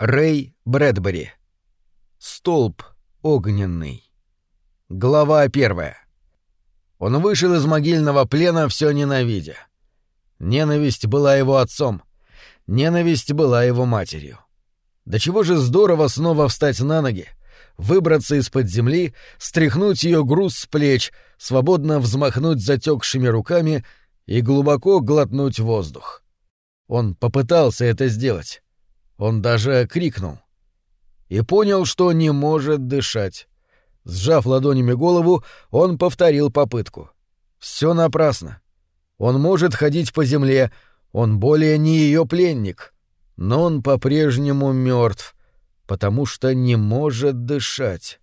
Рэй Брэдбери. Столб огненный. Глава первая. Он вышел из могильного плена, все ненавидя. Ненависть была его отцом. Ненависть была его матерью. До чего же здорово снова встать на ноги, выбраться из-под земли, стряхнуть ее груз с плеч, свободно взмахнуть затекшими руками и глубоко глотнуть воздух. Он попытался это сделать. Он даже крикнул. И понял, что не может дышать. Сжав ладонями голову, он повторил попытку. Все напрасно. Он может ходить по земле, он более не ее пленник, но он по-прежнему мертв, потому что не может дышать.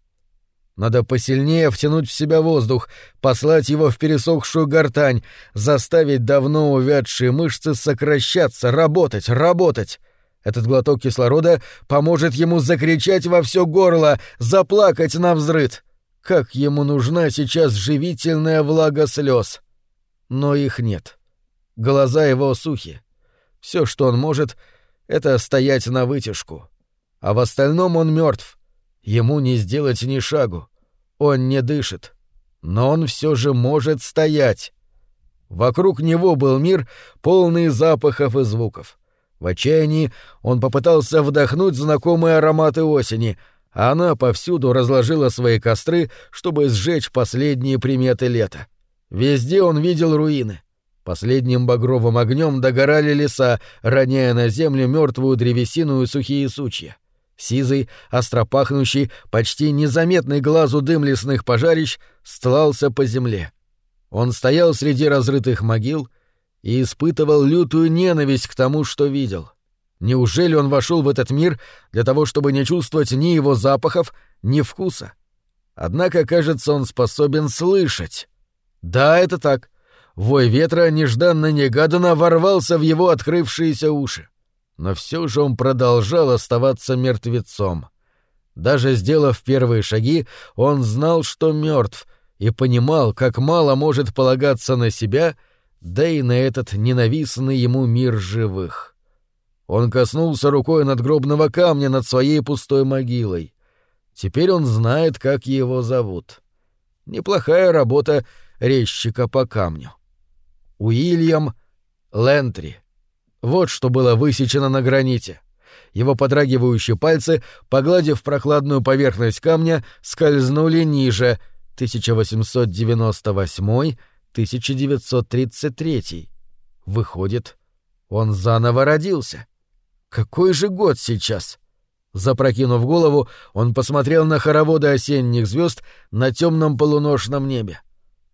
Надо посильнее втянуть в себя воздух, послать его в пересохшую гортань, заставить давно увядшие мышцы сокращаться, работать, работать. Этот глоток кислорода поможет ему закричать во все горло, заплакать на взрыд. Как ему нужна сейчас живительная влага слез. Но их нет. Глаза его сухи. Все, что он может, это стоять на вытяжку. А в остальном он мертв. Ему не сделать ни шагу. Он не дышит. Но он все же может стоять. Вокруг него был мир, полный запахов и звуков. В отчаянии он попытался вдохнуть знакомые ароматы осени, а она повсюду разложила свои костры, чтобы сжечь последние приметы лета. Везде он видел руины. Последним багровым огнем догорали леса, роняя на землю мертвую древесину и сухие сучья. Сизый, остропахнущий, почти незаметный глазу дым лесных пожарищ стлался по земле. Он стоял среди разрытых могил — и испытывал лютую ненависть к тому, что видел. Неужели он вошел в этот мир для того, чтобы не чувствовать ни его запахов, ни вкуса? Однако, кажется, он способен слышать. Да, это так. Вой ветра нежданно-негаданно ворвался в его открывшиеся уши. Но все же он продолжал оставаться мертвецом. Даже сделав первые шаги, он знал, что мертв, и понимал, как мало может полагаться на себя — да и на этот ненавистный ему мир живых. Он коснулся рукой надгробного камня над своей пустой могилой. Теперь он знает, как его зовут. Неплохая работа резчика по камню. Уильям Лентри. Вот что было высечено на граните. Его подрагивающие пальцы, погладив прохладную поверхность камня, скользнули ниже. 1898 1933. Выходит, он заново родился. Какой же год сейчас? Запрокинув голову, он посмотрел на хороводы осенних звезд на темном полуношном небе.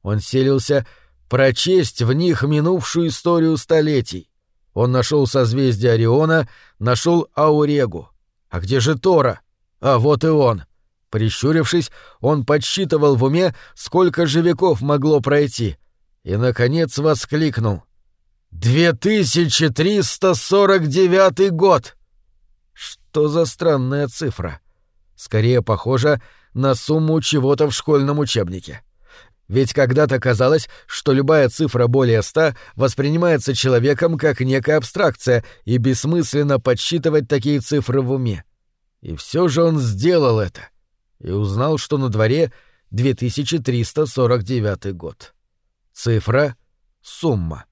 Он селился прочесть в них минувшую историю столетий. Он нашел созвездие Ориона, нашел Аурегу. А где же Тора? А вот и он. Прищурившись, он подсчитывал в уме, сколько же веков могло пройти, и, наконец, воскликнул. «2349 год!» Что за странная цифра? Скорее похожа на сумму чего-то в школьном учебнике. Ведь когда-то казалось, что любая цифра более ста воспринимается человеком как некая абстракция, и бессмысленно подсчитывать такие цифры в уме. И все же он сделал это и узнал, что на дворе 2349 год. Цифра — сумма.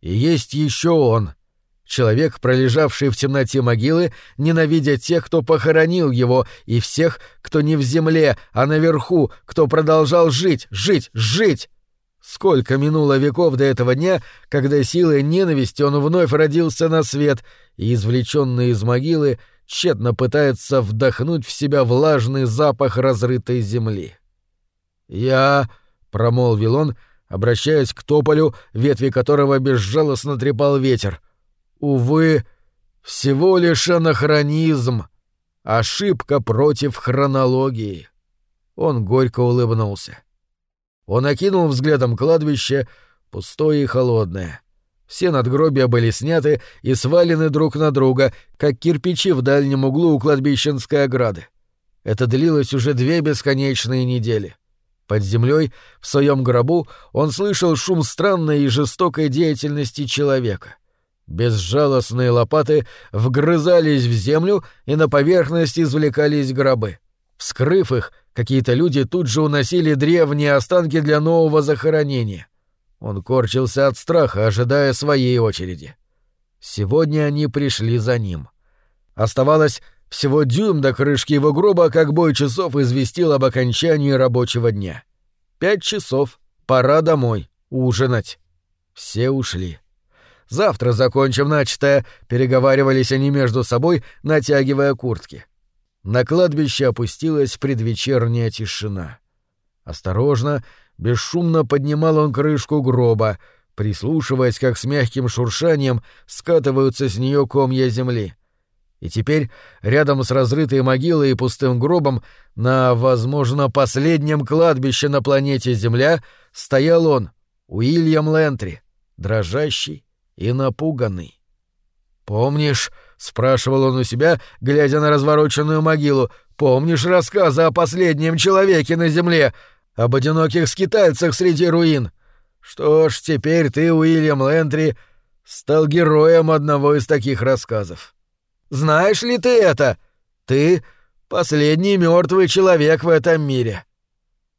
И есть еще он, человек, пролежавший в темноте могилы, ненавидя тех, кто похоронил его, и всех, кто не в земле, а наверху, кто продолжал жить, жить, жить. Сколько минуло веков до этого дня, когда силой ненависти он вновь родился на свет и, извлеченный из могилы, тщетно пытается вдохнуть в себя влажный запах разрытой земли. «Я...» — промолвил он, обращаясь к тополю, ветви которого безжалостно трепал ветер. Увы, всего лишь анахронизм, ошибка против хронологии. Он горько улыбнулся. Он окинул взглядом кладбище, пустое и холодное. Все надгробия были сняты и свалены друг на друга, как кирпичи в дальнем углу у кладбищенской ограды. Это длилось уже две бесконечные недели. Под землей, в своем гробу, он слышал шум странной и жестокой деятельности человека. Безжалостные лопаты вгрызались в землю, и на поверхность извлекались гробы. Вскрыв их, какие-то люди тут же уносили древние останки для нового захоронения. Он корчился от страха, ожидая своей очереди. Сегодня они пришли за ним. Оставалось всего дюйм до крышки его гроба, как бой часов известил об окончании рабочего дня. Пять часов. Пора домой. Ужинать. Все ушли. Завтра закончим начатое, переговаривались они между собой, натягивая куртки. На кладбище опустилась предвечерняя тишина. Осторожно, бесшумно поднимал он крышку гроба, прислушиваясь, как с мягким шуршанием скатываются с нее комья земли. И теперь, рядом с разрытой могилой и пустым гробом, на, возможно, последнем кладбище на планете Земля, стоял он, Уильям Лентри, дрожащий, и напуганный. «Помнишь?» — спрашивал он у себя, глядя на развороченную могилу. «Помнишь рассказы о последнем человеке на земле, об одиноких скитальцах среди руин? Что ж, теперь ты, Уильям Лентри, стал героем одного из таких рассказов. Знаешь ли ты это? Ты — последний мертвый человек в этом мире.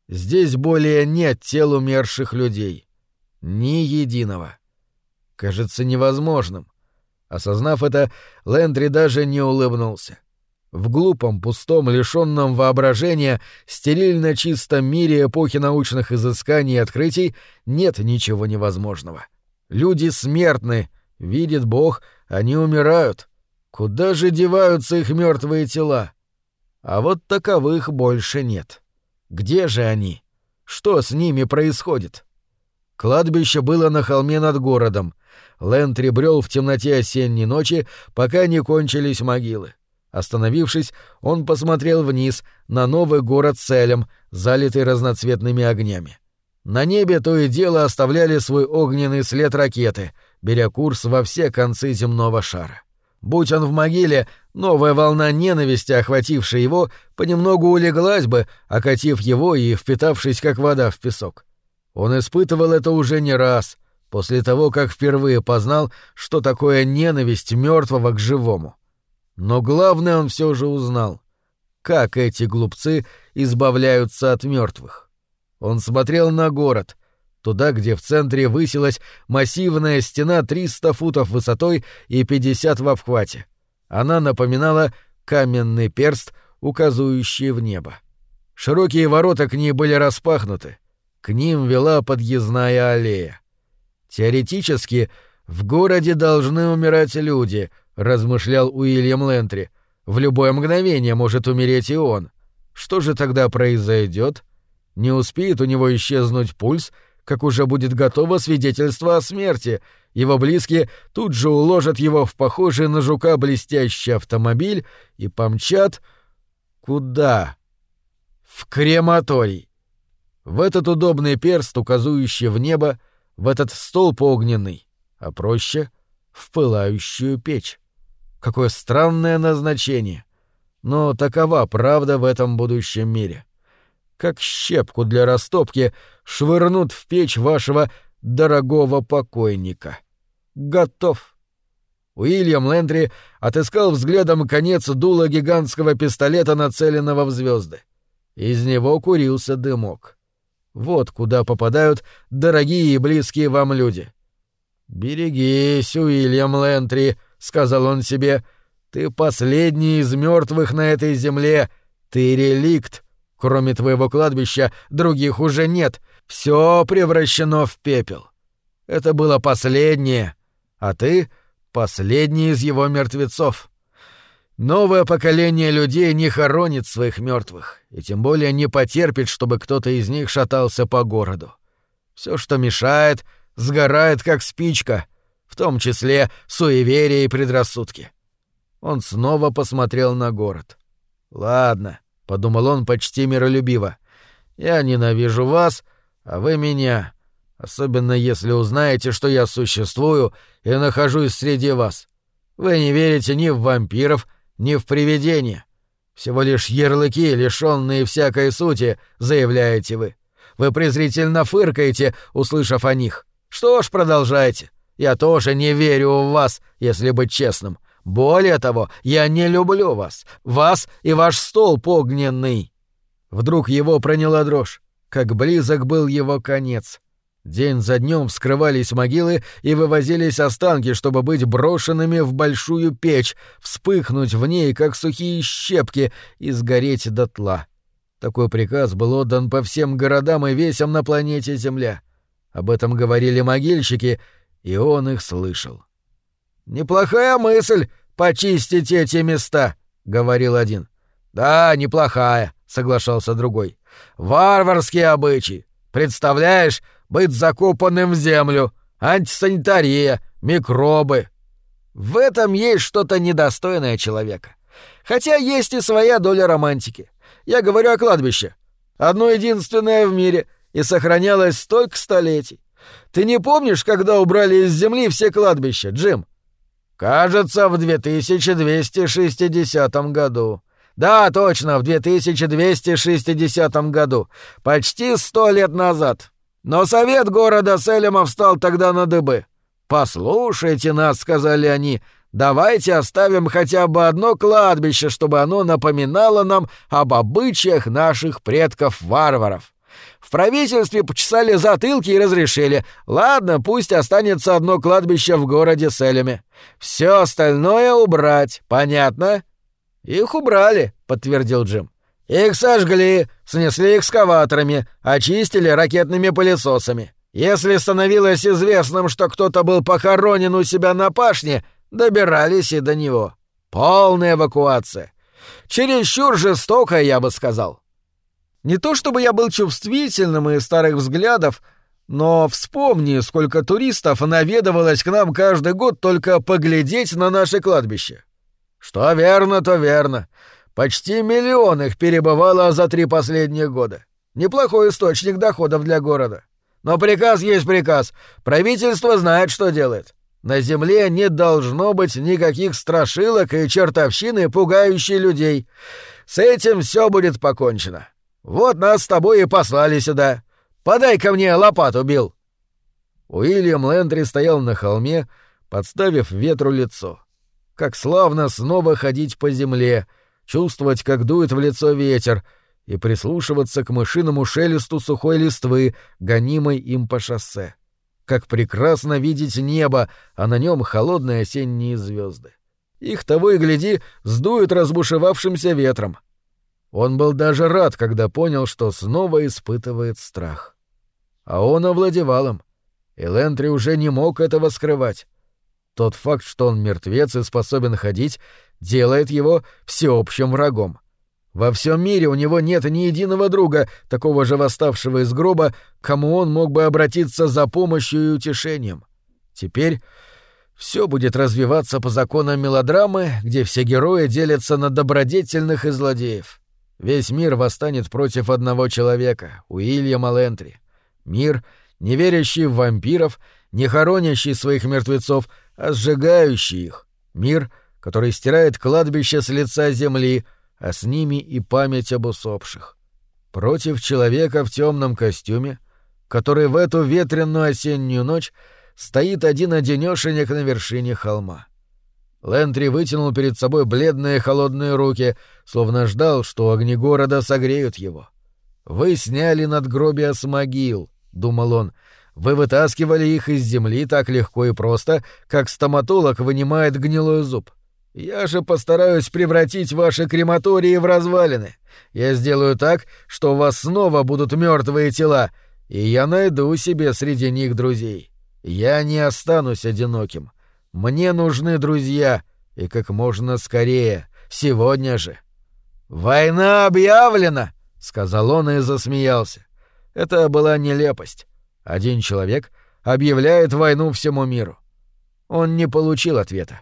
Здесь более нет тел умерших людей. Ни единого» кажется невозможным. Осознав это, Лэндри даже не улыбнулся. В глупом, пустом, лишенном воображения, стерильно чистом мире эпохи научных изысканий и открытий нет ничего невозможного. Люди смертны, видит Бог, они умирают. Куда же деваются их мертвые тела? А вот таковых больше нет. Где же они? Что с ними происходит? Кладбище было на холме над городом. Лэнд брел в темноте осенней ночи, пока не кончились могилы. Остановившись, он посмотрел вниз на новый город Селем, залитый разноцветными огнями. На небе то и дело оставляли свой огненный след ракеты, беря курс во все концы земного шара. Будь он в могиле, новая волна ненависти, охватившая его, понемногу улеглась бы, окатив его и впитавшись как вода в песок. Он испытывал это уже не раз, после того, как впервые познал, что такое ненависть мертвого к живому. Но главное он все же узнал. Как эти глупцы избавляются от мертвых. Он смотрел на город, туда, где в центре высилась массивная стена 300 футов высотой и 50 в обхвате. Она напоминала каменный перст, указывающий в небо. Широкие ворота к ней были распахнуты. К ним вела подъездная аллея. Теоретически, в городе должны умирать люди, размышлял Уильям Лентри. В любое мгновение может умереть и он. Что же тогда произойдет? Не успеет у него исчезнуть пульс, как уже будет готово свидетельство о смерти. Его близкие тут же уложат его в похожий на жука блестящий автомобиль и помчат... Куда? В крематорий. В этот удобный перст, указывающий в небо, в этот столб огненный, а проще — в пылающую печь. Какое странное назначение. Но такова правда в этом будущем мире. Как щепку для растопки швырнут в печь вашего дорогого покойника. Готов. Уильям Лендри отыскал взглядом конец дула гигантского пистолета, нацеленного в звезды. Из него курился дымок. Вот куда попадают дорогие и близкие вам люди. «Берегись, Уильям Лентри», — сказал он себе, — «ты последний из мертвых на этой земле, ты реликт. Кроме твоего кладбища других уже нет, все превращено в пепел. Это было последнее, а ты — последний из его мертвецов». Новое поколение людей не хоронит своих мертвых, и тем более не потерпит, чтобы кто-то из них шатался по городу. Все, что мешает, сгорает как спичка, в том числе суеверия и предрассудки. Он снова посмотрел на город. «Ладно», — подумал он почти миролюбиво, — «я ненавижу вас, а вы меня, особенно если узнаете, что я существую и нахожусь среди вас. Вы не верите ни в вампиров, не в привидения. Всего лишь ярлыки, лишенные всякой сути, заявляете вы. Вы презрительно фыркаете, услышав о них. Что ж, продолжайте. Я тоже не верю в вас, если быть честным. Более того, я не люблю вас. Вас и ваш столб огненный. Вдруг его проняла дрожь. Как близок был его конец. День за днем вскрывались могилы и вывозились останки, чтобы быть брошенными в большую печь, вспыхнуть в ней, как сухие щепки, и сгореть дотла. Такой приказ был отдан по всем городам и весям на планете Земля. Об этом говорили могильщики, и он их слышал. «Неплохая мысль — почистить эти места», — говорил один. «Да, неплохая», — соглашался другой. «Варварские обычаи. Представляешь, быть закопанным в землю, антисанитария, микробы. В этом есть что-то недостойное человека. Хотя есть и своя доля романтики. Я говорю о кладбище. Одно единственное в мире и сохранялось столько столетий. Ты не помнишь, когда убрали из земли все кладбища, Джим? Кажется, в 2260 году. Да, точно, в 2260 году. Почти сто лет назад. Но совет города Селема встал тогда на дыбы. «Послушайте нас», — сказали они, — «давайте оставим хотя бы одно кладбище, чтобы оно напоминало нам об обычаях наших предков-варваров». В правительстве почесали затылки и разрешили. Ладно, пусть останется одно кладбище в городе Селеме. Все остальное убрать, понятно? Их убрали, подтвердил Джим. Их сожгли, снесли экскаваторами, очистили ракетными пылесосами. Если становилось известным, что кто-то был похоронен у себя на пашне, добирались и до него. Полная эвакуация. Чересчур жестокая, я бы сказал. Не то чтобы я был чувствительным и старых взглядов, но вспомни, сколько туристов наведывалось к нам каждый год только поглядеть на наше кладбище. Что верно, то верно. Почти миллион их перебывало за три последних года. Неплохой источник доходов для города. Но приказ есть приказ. Правительство знает, что делает. На земле не должно быть никаких страшилок и чертовщины, пугающей людей. С этим все будет покончено. Вот нас с тобой и послали сюда. подай ко мне лопату, Билл. Уильям Лэндри стоял на холме, подставив ветру лицо. Как славно снова ходить по земле — чувствовать, как дует в лицо ветер, и прислушиваться к мышиному шелесту сухой листвы, гонимой им по шоссе. Как прекрасно видеть небо, а на нем холодные осенние звезды. Их того и гляди сдуют разбушевавшимся ветром. Он был даже рад, когда понял, что снова испытывает страх. А он овладевал им, и Лентри уже не мог этого скрывать. Тот факт, что он мертвец и способен ходить, делает его всеобщим врагом. Во всем мире у него нет ни единого друга, такого же восставшего из гроба, кому он мог бы обратиться за помощью и утешением. Теперь все будет развиваться по законам мелодрамы, где все герои делятся на добродетельных и злодеев. Весь мир восстанет против одного человека, Уильяма Лентри. Мир, не верящий в вампиров, не хоронящий своих мертвецов, а сжигающий их. Мир — который стирает кладбище с лица земли, а с ними и память об усопших. Против человека в темном костюме, который в эту ветренную осеннюю ночь стоит один-одинешенек на вершине холма. Лентри вытянул перед собой бледные холодные руки, словно ждал, что огни города согреют его. «Вы сняли надгробия с могил», — думал он, — «вы вытаскивали их из земли так легко и просто, как стоматолог вынимает гнилой зуб. Я же постараюсь превратить ваши крематории в развалины. Я сделаю так, что у вас снова будут мертвые тела, и я найду себе среди них друзей. Я не останусь одиноким. Мне нужны друзья, и как можно скорее, сегодня же. Война объявлена, сказал он и засмеялся. Это была нелепость. Один человек объявляет войну всему миру. Он не получил ответа.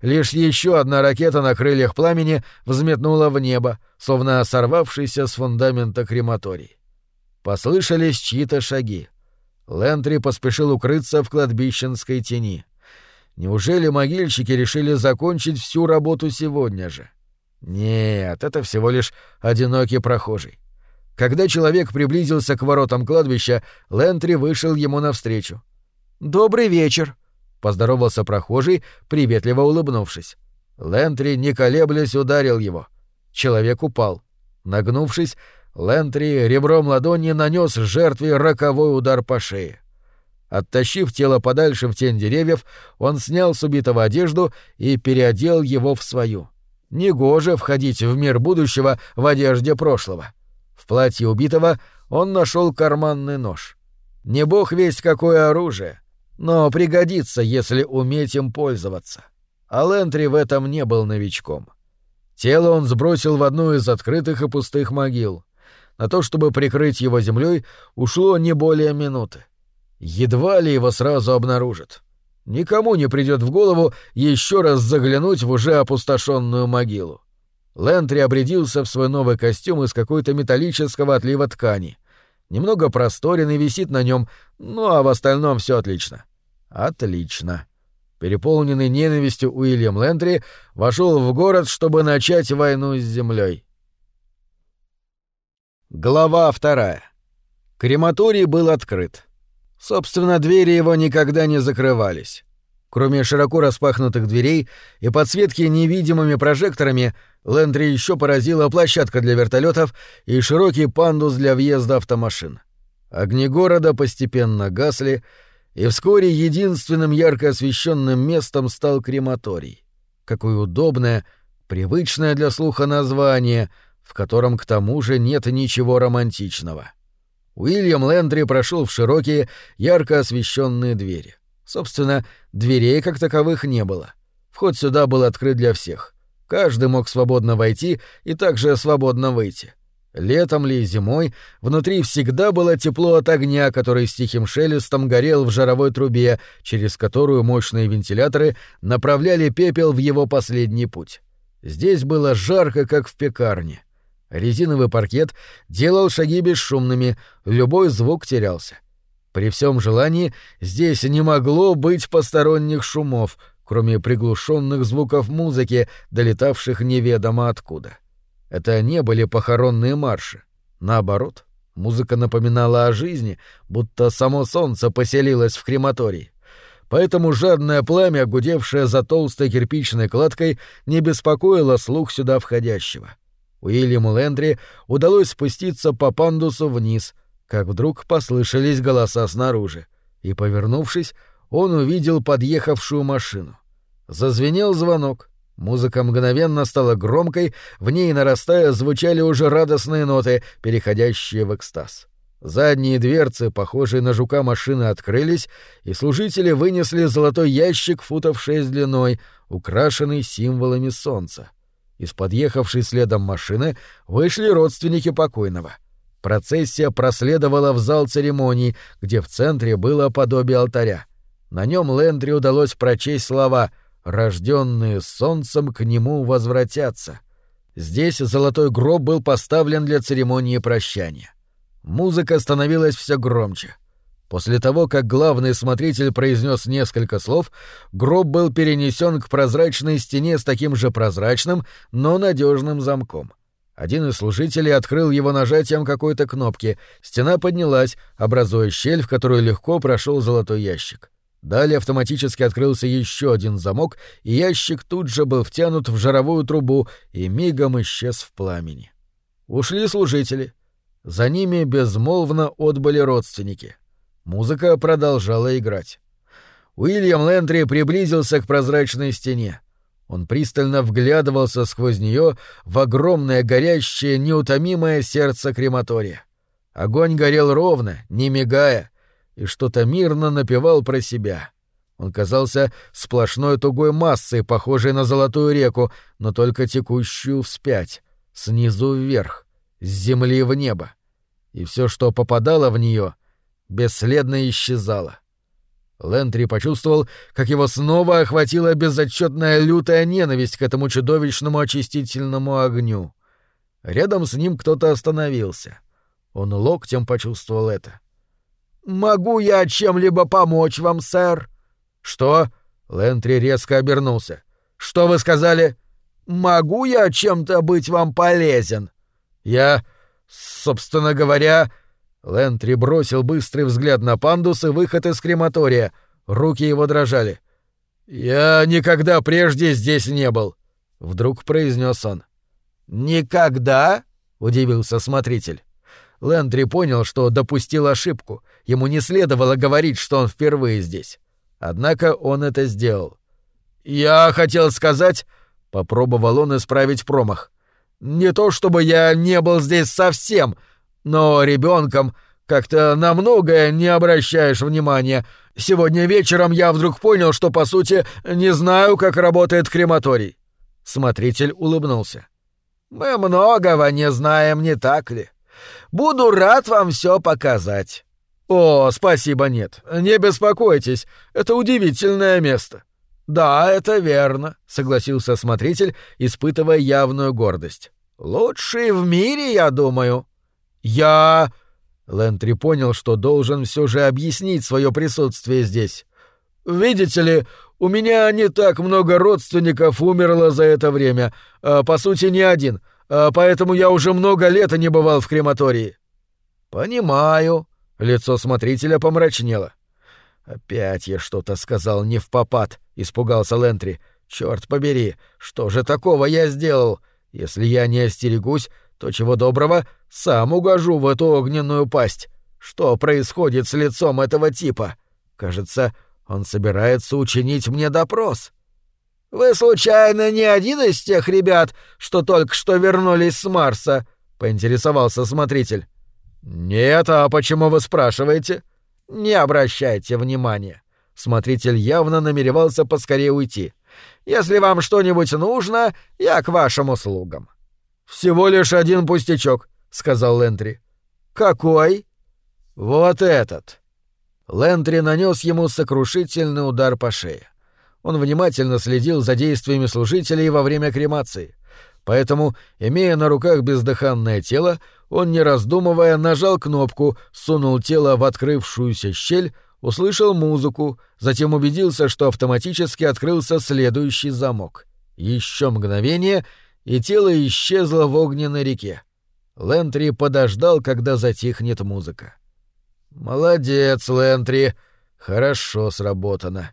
Лишь еще одна ракета на крыльях пламени взметнула в небо, словно сорвавшийся с фундамента крематорий. Послышались чьи-то шаги. Лентри поспешил укрыться в кладбищенской тени. Неужели могильщики решили закончить всю работу сегодня же? Нет, это всего лишь одинокий прохожий. Когда человек приблизился к воротам кладбища, Лентри вышел ему навстречу. «Добрый вечер», — поздоровался прохожий, приветливо улыбнувшись. Лентри, не колеблясь, ударил его. Человек упал. Нагнувшись, Лентри ребром ладони нанес жертве роковой удар по шее. Оттащив тело подальше в тень деревьев, он снял с убитого одежду и переодел его в свою. Негоже входить в мир будущего в одежде прошлого. В платье убитого он нашел карманный нож. Не бог весть какое оружие, но пригодится, если уметь им пользоваться. А Лентри в этом не был новичком. Тело он сбросил в одну из открытых и пустых могил. На то, чтобы прикрыть его землей, ушло не более минуты. Едва ли его сразу обнаружат. Никому не придет в голову еще раз заглянуть в уже опустошенную могилу. Лентри обрядился в свой новый костюм из какой-то металлического отлива ткани. Немного просторен и висит на нем, ну а в остальном все отлично. Отлично. Переполненный ненавистью Уильям Лентри вошел в город, чтобы начать войну с землей. Глава вторая. Крематорий был открыт. Собственно, двери его никогда не закрывались. Кроме широко распахнутых дверей и подсветки невидимыми прожекторами, Лендри еще поразила площадка для вертолетов и широкий пандус для въезда автомашин. Огни города постепенно гасли, и вскоре единственным ярко освещенным местом стал крематорий. Какое удобное, привычное для слуха название, в котором к тому же нет ничего романтичного. Уильям Лендри прошел в широкие, ярко освещенные двери. Собственно, дверей как таковых не было. Вход сюда был открыт для всех. Каждый мог свободно войти и также свободно выйти. Летом ли, зимой, внутри всегда было тепло от огня, который с тихим шелестом горел в жаровой трубе, через которую мощные вентиляторы направляли пепел в его последний путь. Здесь было жарко, как в пекарне. Резиновый паркет делал шаги бесшумными, любой звук терялся. При всем желании здесь не могло быть посторонних шумов, кроме приглушенных звуков музыки, долетавших неведомо откуда. Это не были похоронные марши. Наоборот, музыка напоминала о жизни, будто само солнце поселилось в крематории. Поэтому жадное пламя, гудевшее за толстой кирпичной кладкой, не беспокоило слух сюда входящего. — Уильяму Лендри удалось спуститься по пандусу вниз, как вдруг послышались голоса снаружи, и, повернувшись, он увидел подъехавшую машину. Зазвенел звонок. Музыка мгновенно стала громкой, в ней, нарастая, звучали уже радостные ноты, переходящие в экстаз. Задние дверцы, похожие на жука машины, открылись, и служители вынесли золотой ящик футов шесть длиной, украшенный символами солнца. Из подъехавшей следом машины вышли родственники покойного. Процессия проследовала в зал церемоний, где в центре было подобие алтаря. На нем Лендри удалось прочесть слова «Рожденные солнцем к нему возвратятся». Здесь золотой гроб был поставлен для церемонии прощания. Музыка становилась все громче. После того, как главный смотритель произнес несколько слов, гроб был перенесен к прозрачной стене с таким же прозрачным, но надежным замком. Один из служителей открыл его нажатием какой-то кнопки. Стена поднялась, образуя щель, в которую легко прошел золотой ящик. Далее автоматически открылся еще один замок, и ящик тут же был втянут в жаровую трубу и мигом исчез в пламени. Ушли служители. За ними безмолвно отбыли родственники — Музыка продолжала играть. Уильям Лендри приблизился к прозрачной стене. Он пристально вглядывался сквозь нее в огромное горящее, неутомимое сердце крематория. Огонь горел ровно, не мигая, и что-то мирно напевал про себя. Он казался сплошной тугой массой, похожей на золотую реку, но только текущую вспять, снизу вверх, с земли в небо. И все, что попадало в нее — бесследно исчезала. Лентри почувствовал, как его снова охватила безотчетная лютая ненависть к этому чудовищному очистительному огню. Рядом с ним кто-то остановился. Он локтем почувствовал это. «Могу я чем-либо помочь вам, сэр?» «Что?» — Лентри резко обернулся. «Что вы сказали?» «Могу я чем-то быть вам полезен?» «Я, собственно говоря...» Лентри бросил быстрый взгляд на пандус и выход из крематория. Руки его дрожали. «Я никогда прежде здесь не был», — вдруг произнес он. «Никогда?» — удивился смотритель. Лэндри понял, что допустил ошибку. Ему не следовало говорить, что он впервые здесь. Однако он это сделал. «Я хотел сказать...» — попробовал он исправить промах. «Не то чтобы я не был здесь совсем, но ребенком как-то на многое не обращаешь внимания. Сегодня вечером я вдруг понял, что, по сути, не знаю, как работает крематорий». Смотритель улыбнулся. «Мы многого не знаем, не так ли? Буду рад вам все показать». «О, спасибо, нет. Не беспокойтесь. Это удивительное место». «Да, это верно», — согласился смотритель, испытывая явную гордость. «Лучший в мире, я думаю». «Я...» Лентри понял, что должен все же объяснить свое присутствие здесь. «Видите ли, у меня не так много родственников умерло за это время, а, по сути, не один, а, поэтому я уже много лет не бывал в крематории». «Понимаю», — лицо смотрителя помрачнело. «Опять я что-то сказал не в попад», — испугался Лентри. «Чёрт побери, что же такого я сделал? Если я не остерегусь, то чего доброго, сам угожу в эту огненную пасть. Что происходит с лицом этого типа? Кажется, он собирается учинить мне допрос. Вы случайно не один из тех ребят, что только что вернулись с Марса? поинтересовался смотритель. Нет, а почему вы спрашиваете? Не обращайте внимания. Смотритель явно намеревался поскорее уйти. Если вам что-нибудь нужно, я к вашим услугам. «Всего лишь один пустячок», — сказал Лентри. «Какой?» «Вот этот». Лентри нанес ему сокрушительный удар по шее. Он внимательно следил за действиями служителей во время кремации. Поэтому, имея на руках бездыханное тело, он, не раздумывая, нажал кнопку, сунул тело в открывшуюся щель, услышал музыку, затем убедился, что автоматически открылся следующий замок. Еще мгновение — и тело исчезло в огненной реке. Лентри подождал, когда затихнет музыка. «Молодец, Лентри! Хорошо сработано!»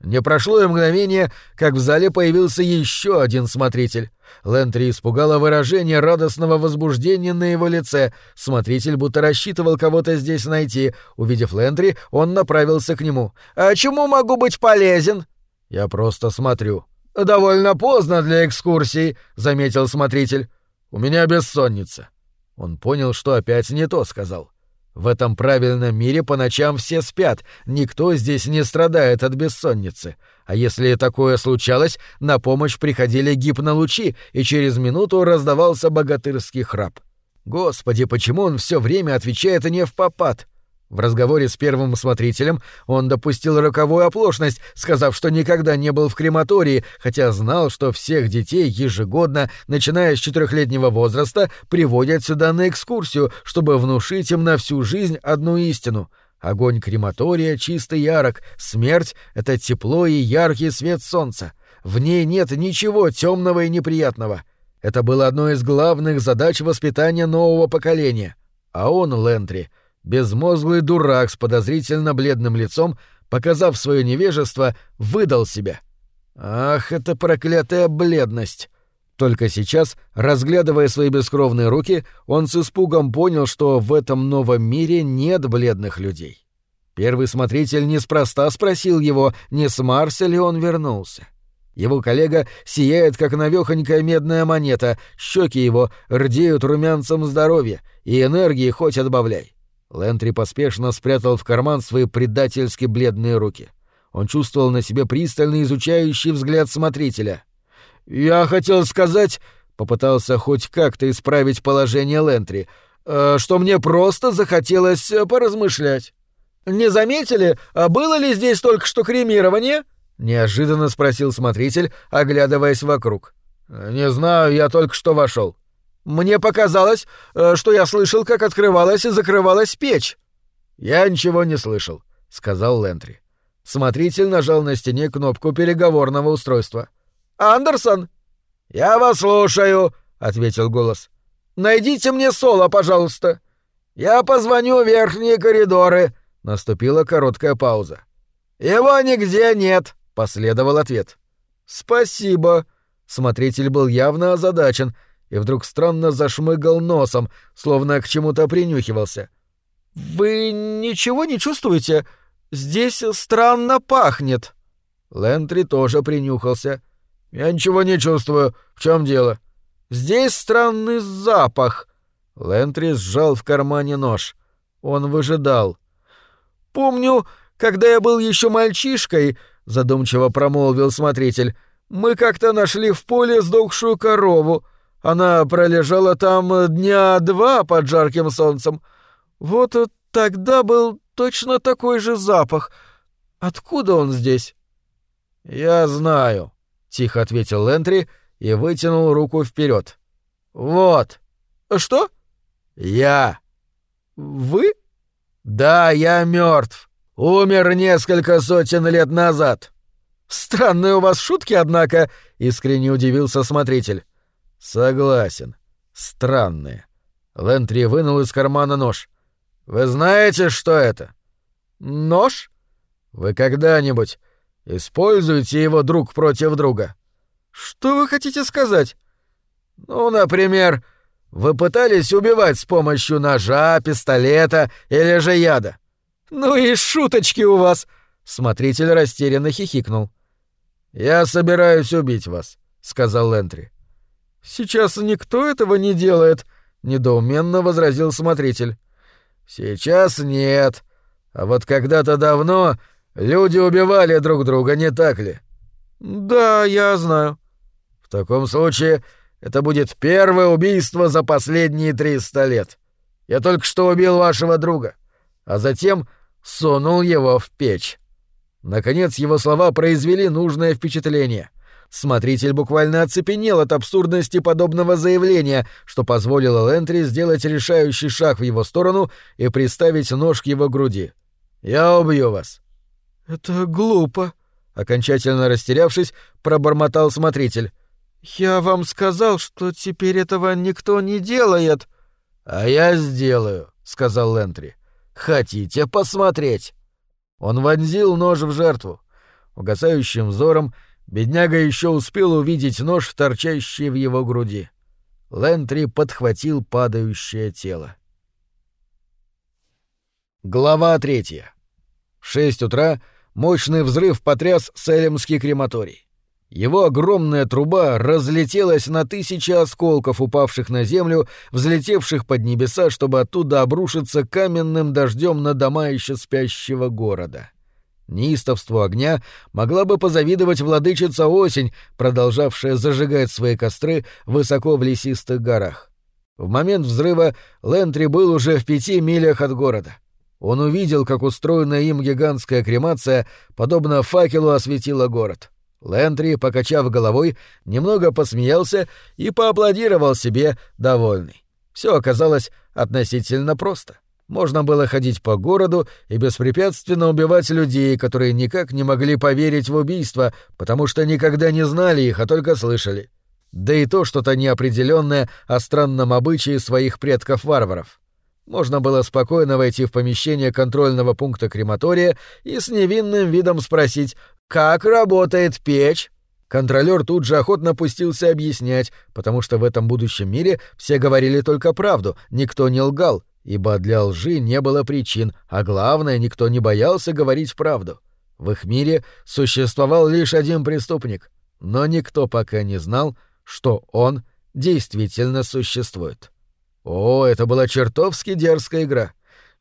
Не прошло и мгновение, как в зале появился еще один смотритель. Лентри испугало выражение радостного возбуждения на его лице. Смотритель будто рассчитывал кого-то здесь найти. Увидев Лентри, он направился к нему. «А чему могу быть полезен?» «Я просто смотрю», «Довольно поздно для экскурсий», — заметил смотритель. «У меня бессонница». Он понял, что опять не то сказал. В этом правильном мире по ночам все спят, никто здесь не страдает от бессонницы. А если такое случалось, на помощь приходили гипнолучи, и через минуту раздавался богатырский храп. Господи, почему он все время отвечает не в попад? В разговоре с первым смотрителем он допустил роковую оплошность, сказав, что никогда не был в крематории, хотя знал, что всех детей ежегодно, начиная с четырехлетнего возраста, приводят сюда на экскурсию, чтобы внушить им на всю жизнь одну истину. Огонь крематория чистый ярок, смерть — это тепло и яркий свет солнца. В ней нет ничего темного и неприятного. Это было одной из главных задач воспитания нового поколения. А он, Лентри, — Безмозглый дурак с подозрительно бледным лицом, показав свое невежество, выдал себя. Ах, это проклятая бледность! Только сейчас, разглядывая свои бескровные руки, он с испугом понял, что в этом новом мире нет бледных людей. Первый смотритель неспроста спросил его, не с Марса ли он вернулся. Его коллега сияет, как навехонькая медная монета, щеки его рдеют румянцем здоровья, и энергии хоть отбавляй. Лентри поспешно спрятал в карман свои предательски бледные руки. Он чувствовал на себе пристальный изучающий взгляд смотрителя. «Я хотел сказать...» — попытался хоть как-то исправить положение Лентри, э, «что мне просто захотелось э, поразмышлять». «Не заметили, а было ли здесь только что кремирование?» — неожиданно спросил смотритель, оглядываясь вокруг. «Не знаю, я только что вошел. Мне показалось, э, что я слышал, как открывалась и закрывалась печь. Я ничего не слышал, сказал Лентри. Смотритель нажал на стене кнопку переговорного устройства. Андерсон, я вас слушаю, ответил голос. Найдите мне соло, пожалуйста. Я позвоню в верхние коридоры. Наступила короткая пауза. Его нигде нет, — последовал ответ. «Спасибо». Смотритель был явно озадачен и вдруг странно зашмыгал носом, словно к чему-то принюхивался. «Вы ничего не чувствуете? Здесь странно пахнет». Лентри тоже принюхался. «Я ничего не чувствую. В чем дело?» «Здесь странный запах». Лентри сжал в кармане нож. Он выжидал. «Помню, когда я был еще мальчишкой», — задумчиво промолвил смотритель, — «мы как-то нашли в поле сдохшую корову. Она пролежала там дня два под жарким солнцем. Вот тогда был точно такой же запах. Откуда он здесь?» «Я знаю», — тихо ответил Лентри и вытянул руку вперед. «Вот». «Что?» «Я». «Вы?» «Да, я мертв. Умер несколько сотен лет назад». «Странные у вас шутки, однако», — искренне удивился смотритель. «Согласен. Странные». Лентри вынул из кармана нож. «Вы знаете, что это?» «Нож?» «Вы когда-нибудь используете его друг против друга?» «Что вы хотите сказать?» «Ну, например, вы пытались убивать с помощью ножа, пистолета или же яда? Ну и шуточки у вас. Смотритель растерянно хихикнул. Я собираюсь убить вас, сказал Лентри. Сейчас никто этого не делает, недоуменно возразил смотритель. Сейчас нет. А вот когда-то давно люди убивали друг друга, не так ли? Да, я знаю. В таком случае это будет первое убийство за последние триста лет. Я только что убил вашего друга, а затем сунул его в печь. Наконец его слова произвели нужное впечатление. Смотритель буквально оцепенел от абсурдности подобного заявления, что позволило Лентри сделать решающий шаг в его сторону и приставить нож к его груди. «Я убью вас». «Это глупо», — окончательно растерявшись, пробормотал смотритель. «Я вам сказал, что теперь этого никто не делает». «А я сделаю», — сказал Лентри. «Хотите посмотреть?» Он вонзил нож в жертву. Угасающим взором бедняга еще успел увидеть нож, торчащий в его груди. Лентри подхватил падающее тело. Глава третья. В шесть утра мощный взрыв потряс Селемский крематорий. Его огромная труба разлетелась на тысячи осколков, упавших на землю, взлетевших под небеса, чтобы оттуда обрушиться каменным дождем на дома еще спящего города. Неистовству огня могла бы позавидовать владычица осень, продолжавшая зажигать свои костры высоко в лесистых горах. В момент взрыва Лентри был уже в пяти милях от города. Он увидел, как устроенная им гигантская кремация, подобно факелу, осветила город. Лентри, покачав головой, немного посмеялся и поаплодировал себе, довольный. Все оказалось относительно просто. Можно было ходить по городу и беспрепятственно убивать людей, которые никак не могли поверить в убийство, потому что никогда не знали их, а только слышали. Да и то что-то неопределенное о странном обычае своих предков-варваров. Можно было спокойно войти в помещение контрольного пункта крематория и с невинным видом спросить «Как работает печь?» Контролер тут же охотно пустился объяснять, потому что в этом будущем мире все говорили только правду, никто не лгал, ибо для лжи не было причин, а главное, никто не боялся говорить правду. В их мире существовал лишь один преступник, но никто пока не знал, что он действительно существует. О, это была чертовски дерзкая игра.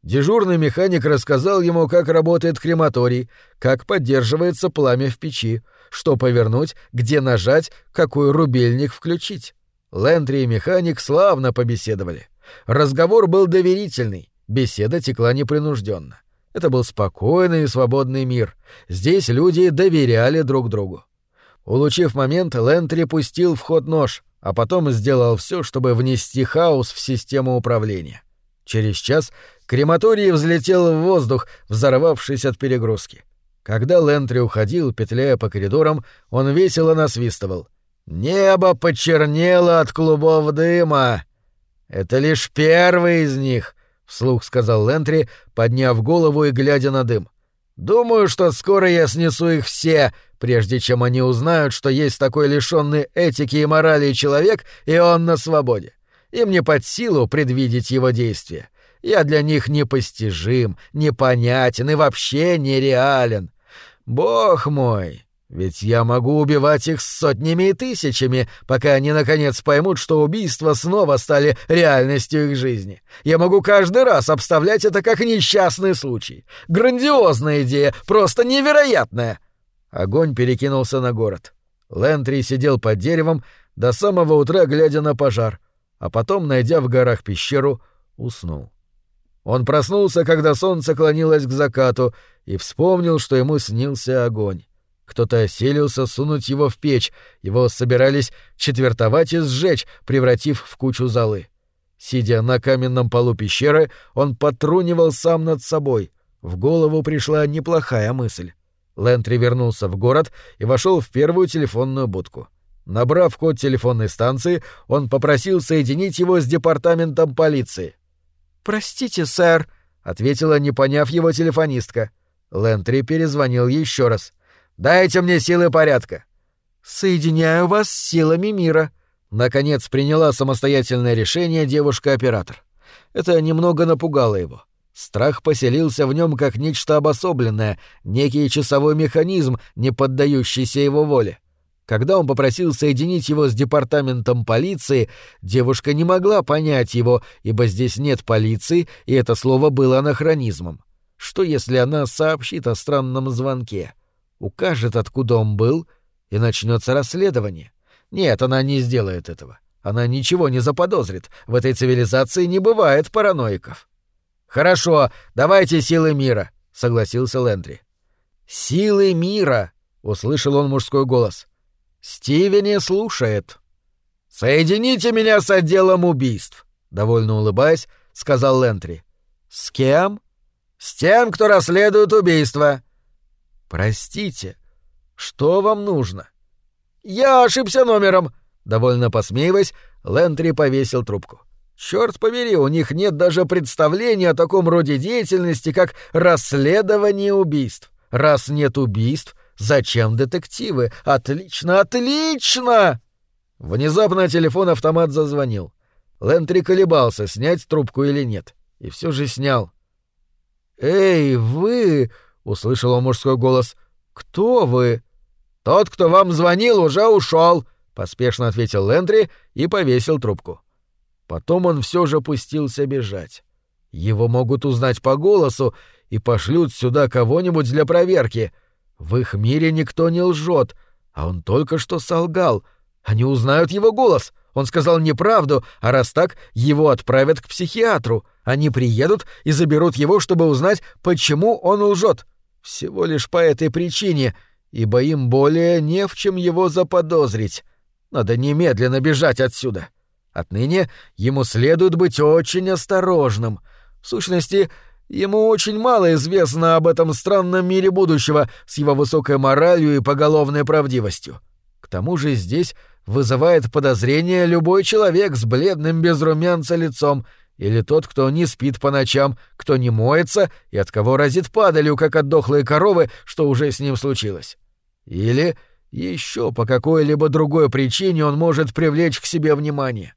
Дежурный механик рассказал ему, как работает крематорий, как поддерживается пламя в печи, что повернуть, где нажать, какой рубильник включить. Лентри и механик славно побеседовали. Разговор был доверительный, беседа текла непринужденно. Это был спокойный и свободный мир. Здесь люди доверяли друг другу. Улучив момент, Лентри пустил в ход нож, а потом сделал все, чтобы внести хаос в систему управления. Через час крематорий взлетел в воздух, взорвавшись от перегрузки. Когда Лентри уходил, петляя по коридорам, он весело насвистывал. «Небо почернело от клубов дыма!» «Это лишь первый из них», — вслух сказал Лентри, подняв голову и глядя на дым. «Думаю, что скоро я снесу их все, прежде чем они узнают, что есть такой лишённый этики и морали человек, и он на свободе. Им не под силу предвидеть его действия. Я для них непостижим, непонятен и вообще нереален. Бог мой, ведь я могу убивать их сотнями и тысячами, пока они наконец поймут, что убийства снова стали реальностью их жизни. Я могу каждый раз обставлять это как несчастный случай. Грандиозная идея, просто невероятная. Огонь перекинулся на город. Лентри сидел под деревом до самого утра, глядя на пожар, а потом, найдя в горах пещеру, уснул. Он проснулся, когда солнце клонилось к закату, и вспомнил, что ему снился огонь. Кто-то осилился сунуть его в печь, его собирались четвертовать и сжечь, превратив в кучу золы. Сидя на каменном полу пещеры, он потрунивал сам над собой. В голову пришла неплохая мысль. Лентри вернулся в город и вошел в первую телефонную будку. Набрав код телефонной станции, он попросил соединить его с департаментом полиции. «Простите, сэр», — ответила, не поняв его телефонистка. Лентри перезвонил еще раз — Дайте мне силы порядка. Соединяю вас с силами мира. Наконец приняла самостоятельное решение девушка-оператор. Это немного напугало его. Страх поселился в нем как нечто обособленное, некий часовой механизм, не поддающийся его воле. Когда он попросил соединить его с департаментом полиции, девушка не могла понять его, ибо здесь нет полиции, и это слово было анахронизмом. Что если она сообщит о странном звонке? Укажет, откуда он был, и начнется расследование. Нет, она не сделает этого. Она ничего не заподозрит. В этой цивилизации не бывает параноиков. Хорошо, давайте силы мира, согласился Лендри. Силы мира, услышал он мужской голос. Стивени слушает. Соедините меня с отделом убийств, довольно улыбаясь, сказал Лендри. С кем? С тем, кто расследует убийство. «Простите, что вам нужно?» «Я ошибся номером!» Довольно посмеиваясь, Лентри повесил трубку. Черт побери, у них нет даже представления о таком роде деятельности, как расследование убийств. Раз нет убийств, зачем детективы? Отлично, отлично! Внезапно телефон-автомат зазвонил. Лентри колебался, снять трубку или нет, и все же снял. «Эй, вы!» — услышал он мужской голос. «Кто вы?» «Тот, кто вам звонил, уже ушел, поспешно ответил Лендри и повесил трубку. Потом он все же пустился бежать. Его могут узнать по голосу и пошлют сюда кого-нибудь для проверки. В их мире никто не лжет, а он только что солгал. Они узнают его голос. Он сказал неправду, а раз так, его отправят к психиатру. Они приедут и заберут его, чтобы узнать, почему он лжет. Всего лишь по этой причине, ибо им более не в чем его заподозрить. Надо немедленно бежать отсюда. Отныне ему следует быть очень осторожным. В сущности, ему очень мало известно об этом странном мире будущего с его высокой моралью и поголовной правдивостью. К тому же здесь вызывает подозрение любой человек с бледным без румянца лицом — или тот, кто не спит по ночам, кто не моется и от кого разит падалью, как от дохлой коровы, что уже с ним случилось. Или еще по какой-либо другой причине он может привлечь к себе внимание.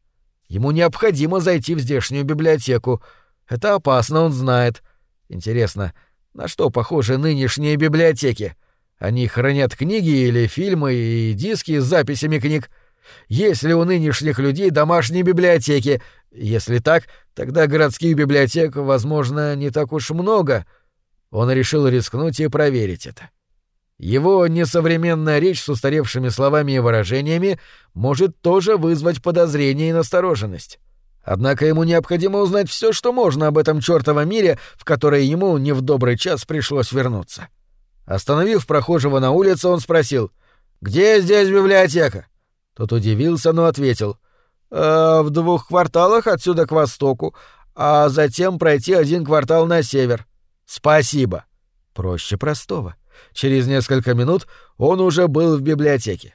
Ему необходимо зайти в здешнюю библиотеку. Это опасно, он знает. Интересно, на что похожи нынешние библиотеки? Они хранят книги или фильмы и диски с записями книг — есть ли у нынешних людей домашние библиотеки? Если так, тогда городских библиотек, возможно, не так уж много. Он решил рискнуть и проверить это. Его несовременная речь с устаревшими словами и выражениями может тоже вызвать подозрение и настороженность. Однако ему необходимо узнать все, что можно об этом чёртовом мире, в который ему не в добрый час пришлось вернуться. Остановив прохожего на улице, он спросил, «Где здесь библиотека?» Тот удивился, но ответил. «Э, «В двух кварталах отсюда к востоку, а затем пройти один квартал на север». «Спасибо». Проще простого. Через несколько минут он уже был в библиотеке.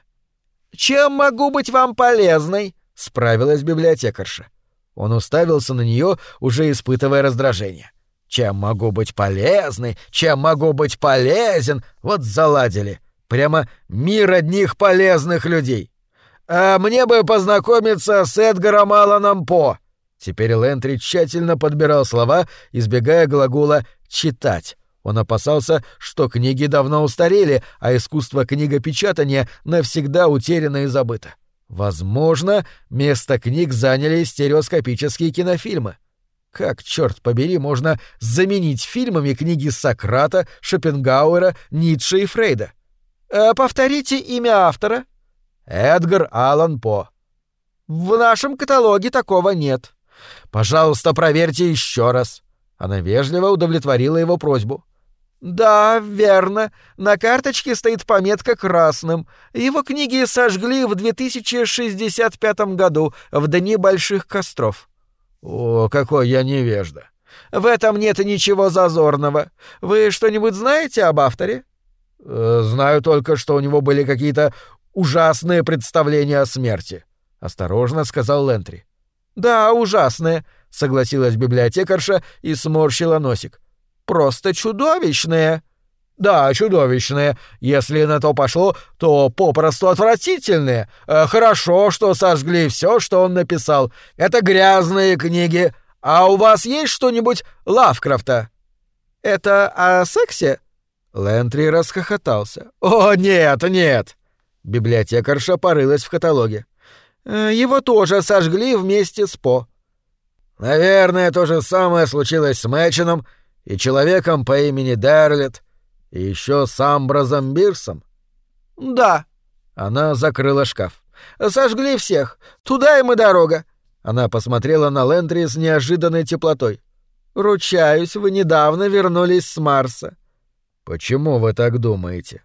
«Чем могу быть вам полезной?» — справилась библиотекарша. Он уставился на нее, уже испытывая раздражение. «Чем могу быть полезной? Чем могу быть полезен? Вот заладили. Прямо мир одних полезных людей. А мне бы познакомиться с Эдгаром Алланом По. Теперь Лентри тщательно подбирал слова, избегая глагола «читать». Он опасался, что книги давно устарели, а искусство книгопечатания навсегда утеряно и забыто. Возможно, место книг заняли стереоскопические кинофильмы. Как, черт побери, можно заменить фильмами книги Сократа, Шопенгауэра, Ницше и Фрейда? Э, повторите имя автора. Эдгар Аллан По. В нашем каталоге такого нет. Пожалуйста, проверьте еще раз. Она вежливо удовлетворила его просьбу. «Да, верно. На карточке стоит пометка красным. Его книги сожгли в 2065 году, в дни больших костров». «О, какой я невежда!» «В этом нет ничего зазорного. Вы что-нибудь знаете об авторе?» э, «Знаю только, что у него были какие-то ужасные представления о смерти», — осторожно сказал Лентри. «Да, ужасные», — согласилась библиотекарша и сморщила носик просто чудовищные. Да, чудовищные. Если на то пошло, то попросту отвратительные. Э, хорошо, что сожгли все, что он написал. Это грязные книги. А у вас есть что-нибудь Лавкрафта? Это о сексе? Лентри расхохотался. О, нет, нет. Библиотекарша порылась в каталоге. Э, его тоже сожгли вместе с По. Наверное, то же самое случилось с Мэтчином и человеком по имени Дерлет, и еще с Амбразом Бирсом? Да. Она закрыла шкаф. Сожгли всех. Туда им и дорога. Она посмотрела на Лендри с неожиданной теплотой. Ручаюсь, вы недавно вернулись с Марса. Почему вы так думаете?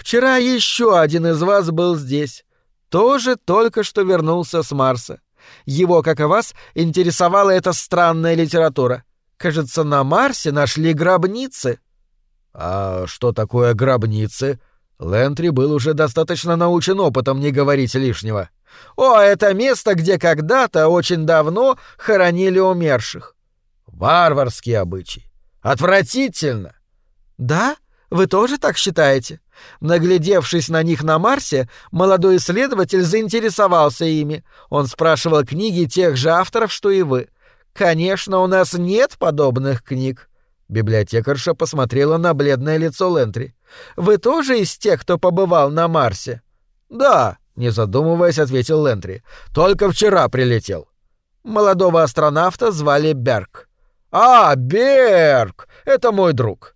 Вчера еще один из вас был здесь. Тоже только что вернулся с Марса. Его, как и вас, интересовала эта странная литература. Кажется, на Марсе нашли гробницы. А что такое гробницы? Лентри был уже достаточно научен опытом не говорить лишнего. О, это место, где когда-то очень давно хоронили умерших. Варварский обычай. Отвратительно. Да? Вы тоже так считаете? Наглядевшись на них на Марсе, молодой исследователь заинтересовался ими. Он спрашивал книги тех же авторов, что и вы. Конечно, у нас нет подобных книг. Библиотекарша посмотрела на бледное лицо Лентри. Вы тоже из тех, кто побывал на Марсе? Да, не задумываясь, ответил Лентри. Только вчера прилетел. Молодого астронавта звали Берг. А, Берг, это мой друг.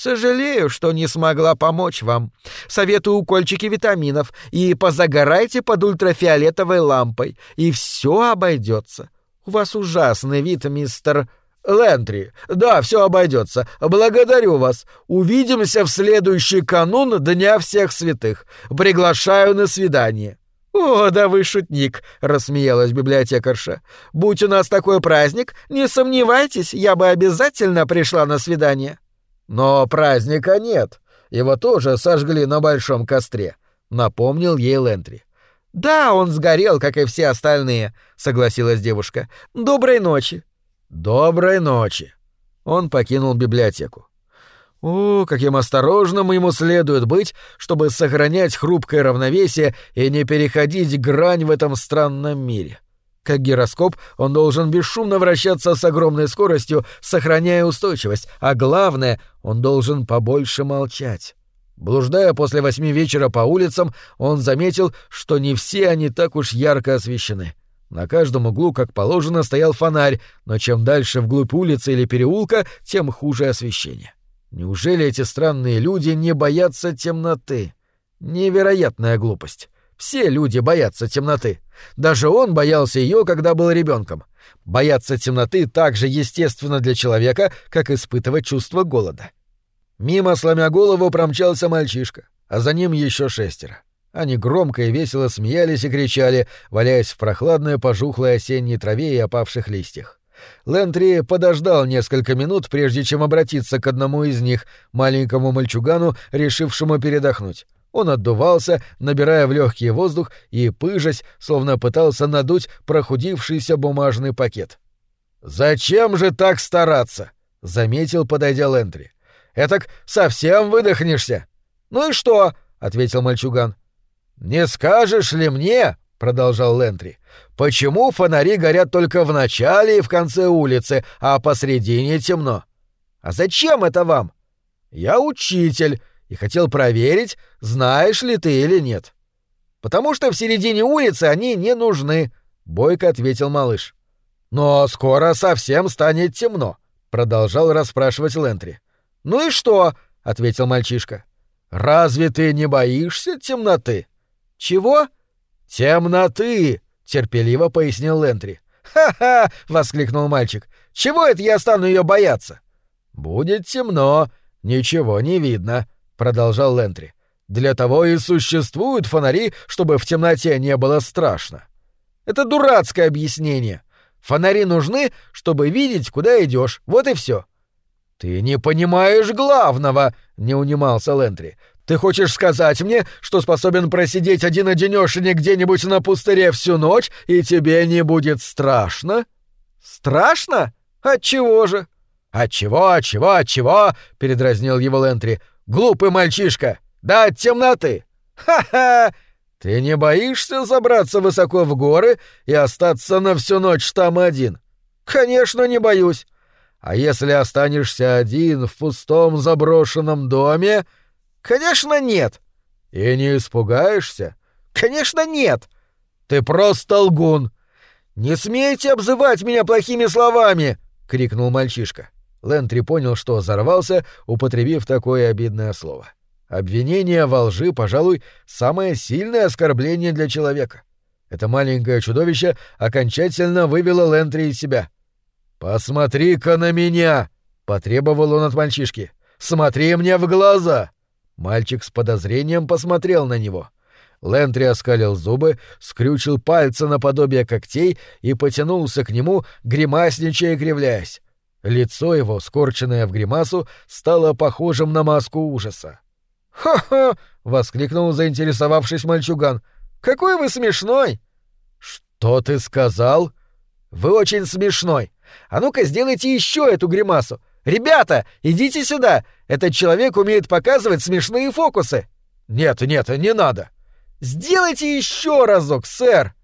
Сожалею, что не смогла помочь вам. Советую укольчики витаминов и позагорайте под ультрафиолетовой лампой, и все обойдется. У вас ужасный вид, мистер Лентри. Да, все обойдется. Благодарю вас. Увидимся в следующий канун Дня всех святых. Приглашаю на свидание. «О, да вы шутник!» — рассмеялась библиотекарша. «Будь у нас такой праздник, не сомневайтесь, я бы обязательно пришла на свидание». «Но праздника нет. Его тоже сожгли на большом костре», — напомнил ей Лентри. «Да, он сгорел, как и все остальные», — согласилась девушка. «Доброй ночи». «Доброй ночи». Он покинул библиотеку. О, каким осторожным ему следует быть, чтобы сохранять хрупкое равновесие и не переходить грань в этом странном мире. Как гироскоп, он должен бесшумно вращаться с огромной скоростью, сохраняя устойчивость, а главное, он должен побольше молчать. Блуждая после восьми вечера по улицам, он заметил, что не все они так уж ярко освещены. На каждом углу, как положено, стоял фонарь, но чем дальше вглубь улицы или переулка, тем хуже освещение. Неужели эти странные люди не боятся темноты? Невероятная глупость. Все люди боятся темноты. Даже он боялся ее, когда был ребенком. Бояться темноты так же естественно для человека, как испытывать чувство голода. Мимо, сломя голову, промчался мальчишка, а за ним еще шестеро. Они громко и весело смеялись и кричали, валяясь в прохладной пожухлой осенней траве и опавших листьях. Лентри подождал несколько минут, прежде чем обратиться к одному из них, маленькому мальчугану, решившему передохнуть. Он отдувался, набирая в легкий воздух и пыжась, словно пытался надуть прохудившийся бумажный пакет. «Зачем же так стараться?» — заметил, подойдя Лентри. Этак совсем выдохнешься. Ну и что? — ответил мальчуган. «Не скажешь ли мне, — продолжал Лентри, — почему фонари горят только в начале и в конце улицы, а посредине темно? А зачем это вам? Я учитель и хотел проверить, знаешь ли ты или нет. Потому что в середине улицы они не нужны, — бойко ответил малыш. Но скоро совсем станет темно, — продолжал расспрашивать Лентри. Ну и что? — ответил мальчишка. Разве ты не боишься темноты? Чего? Темноты, терпеливо пояснил Лентри. Ха-ха! воскликнул мальчик. Чего это я стану ее бояться? Будет темно, ничего не видно, продолжал Лентри. Для того и существуют фонари, чтобы в темноте не было страшно. Это дурацкое объяснение. Фонари нужны, чтобы видеть, куда идешь. Вот и все. «Ты не понимаешь главного!» — не унимался Лентри. «Ты хочешь сказать мне, что способен просидеть один-одинёшенек где-нибудь на пустыре всю ночь, и тебе не будет страшно?» «Страшно? Отчего же?» «Отчего, отчего, отчего?» — передразнил его Лентри. «Глупый мальчишка! Да от темноты! Ха-ха! Ты не боишься забраться высоко в горы и остаться на всю ночь там один?» «Конечно, не боюсь. А если останешься один в пустом заброшенном доме? Конечно, нет. И не испугаешься? Конечно, нет. Ты просто лгун. Не смейте обзывать меня плохими словами, крикнул мальчишка. Лентри понял, что взорвался, употребив такое обидное слово. Обвинение во лжи, пожалуй, самое сильное оскорбление для человека. Это маленькое чудовище окончательно вывело Лентри из себя. «Посмотри-ка на меня!» — потребовал он от мальчишки. «Смотри мне в глаза!» Мальчик с подозрением посмотрел на него. Лентри оскалил зубы, скрючил пальцы наподобие когтей и потянулся к нему, гримасничая и кривляясь. Лицо его, скорченное в гримасу, стало похожим на маску ужаса. «Ха-ха!» — воскликнул заинтересовавшись мальчуган. «Какой вы смешной!» «Что ты сказал?» «Вы очень смешной. А ну-ка сделайте еще эту гримасу. Ребята, идите сюда. Этот человек умеет показывать смешные фокусы. Нет, нет, не надо. Сделайте еще разок, сэр.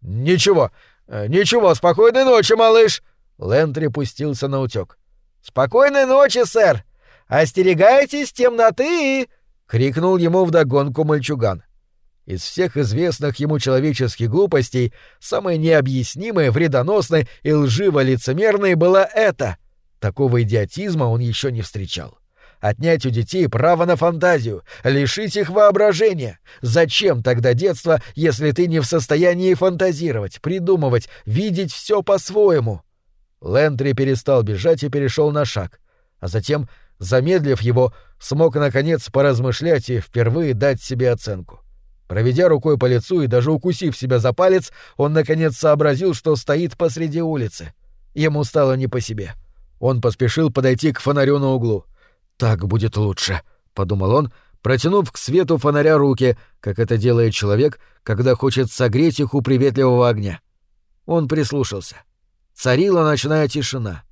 Ничего, э, ничего, спокойной ночи, малыш. Лэндри пустился на утек. Спокойной ночи, сэр. Остерегайтесь темноты! крикнул ему вдогонку мальчуган. Из всех известных ему человеческих глупостей самой необъяснимой, вредоносной и лживо-лицемерной была эта. Такого идиотизма он еще не встречал. Отнять у детей право на фантазию, лишить их воображения. Зачем тогда детство, если ты не в состоянии фантазировать, придумывать, видеть все по-своему? Лендри перестал бежать и перешел на шаг, а затем, замедлив его, смог наконец поразмышлять и впервые дать себе оценку. Проведя рукой по лицу и даже укусив себя за палец, он наконец сообразил, что стоит посреди улицы. Ему стало не по себе. Он поспешил подойти к фонарю на углу. «Так будет лучше», — подумал он, протянув к свету фонаря руки, как это делает человек, когда хочет согреть их у приветливого огня. Он прислушался. Царила ночная тишина.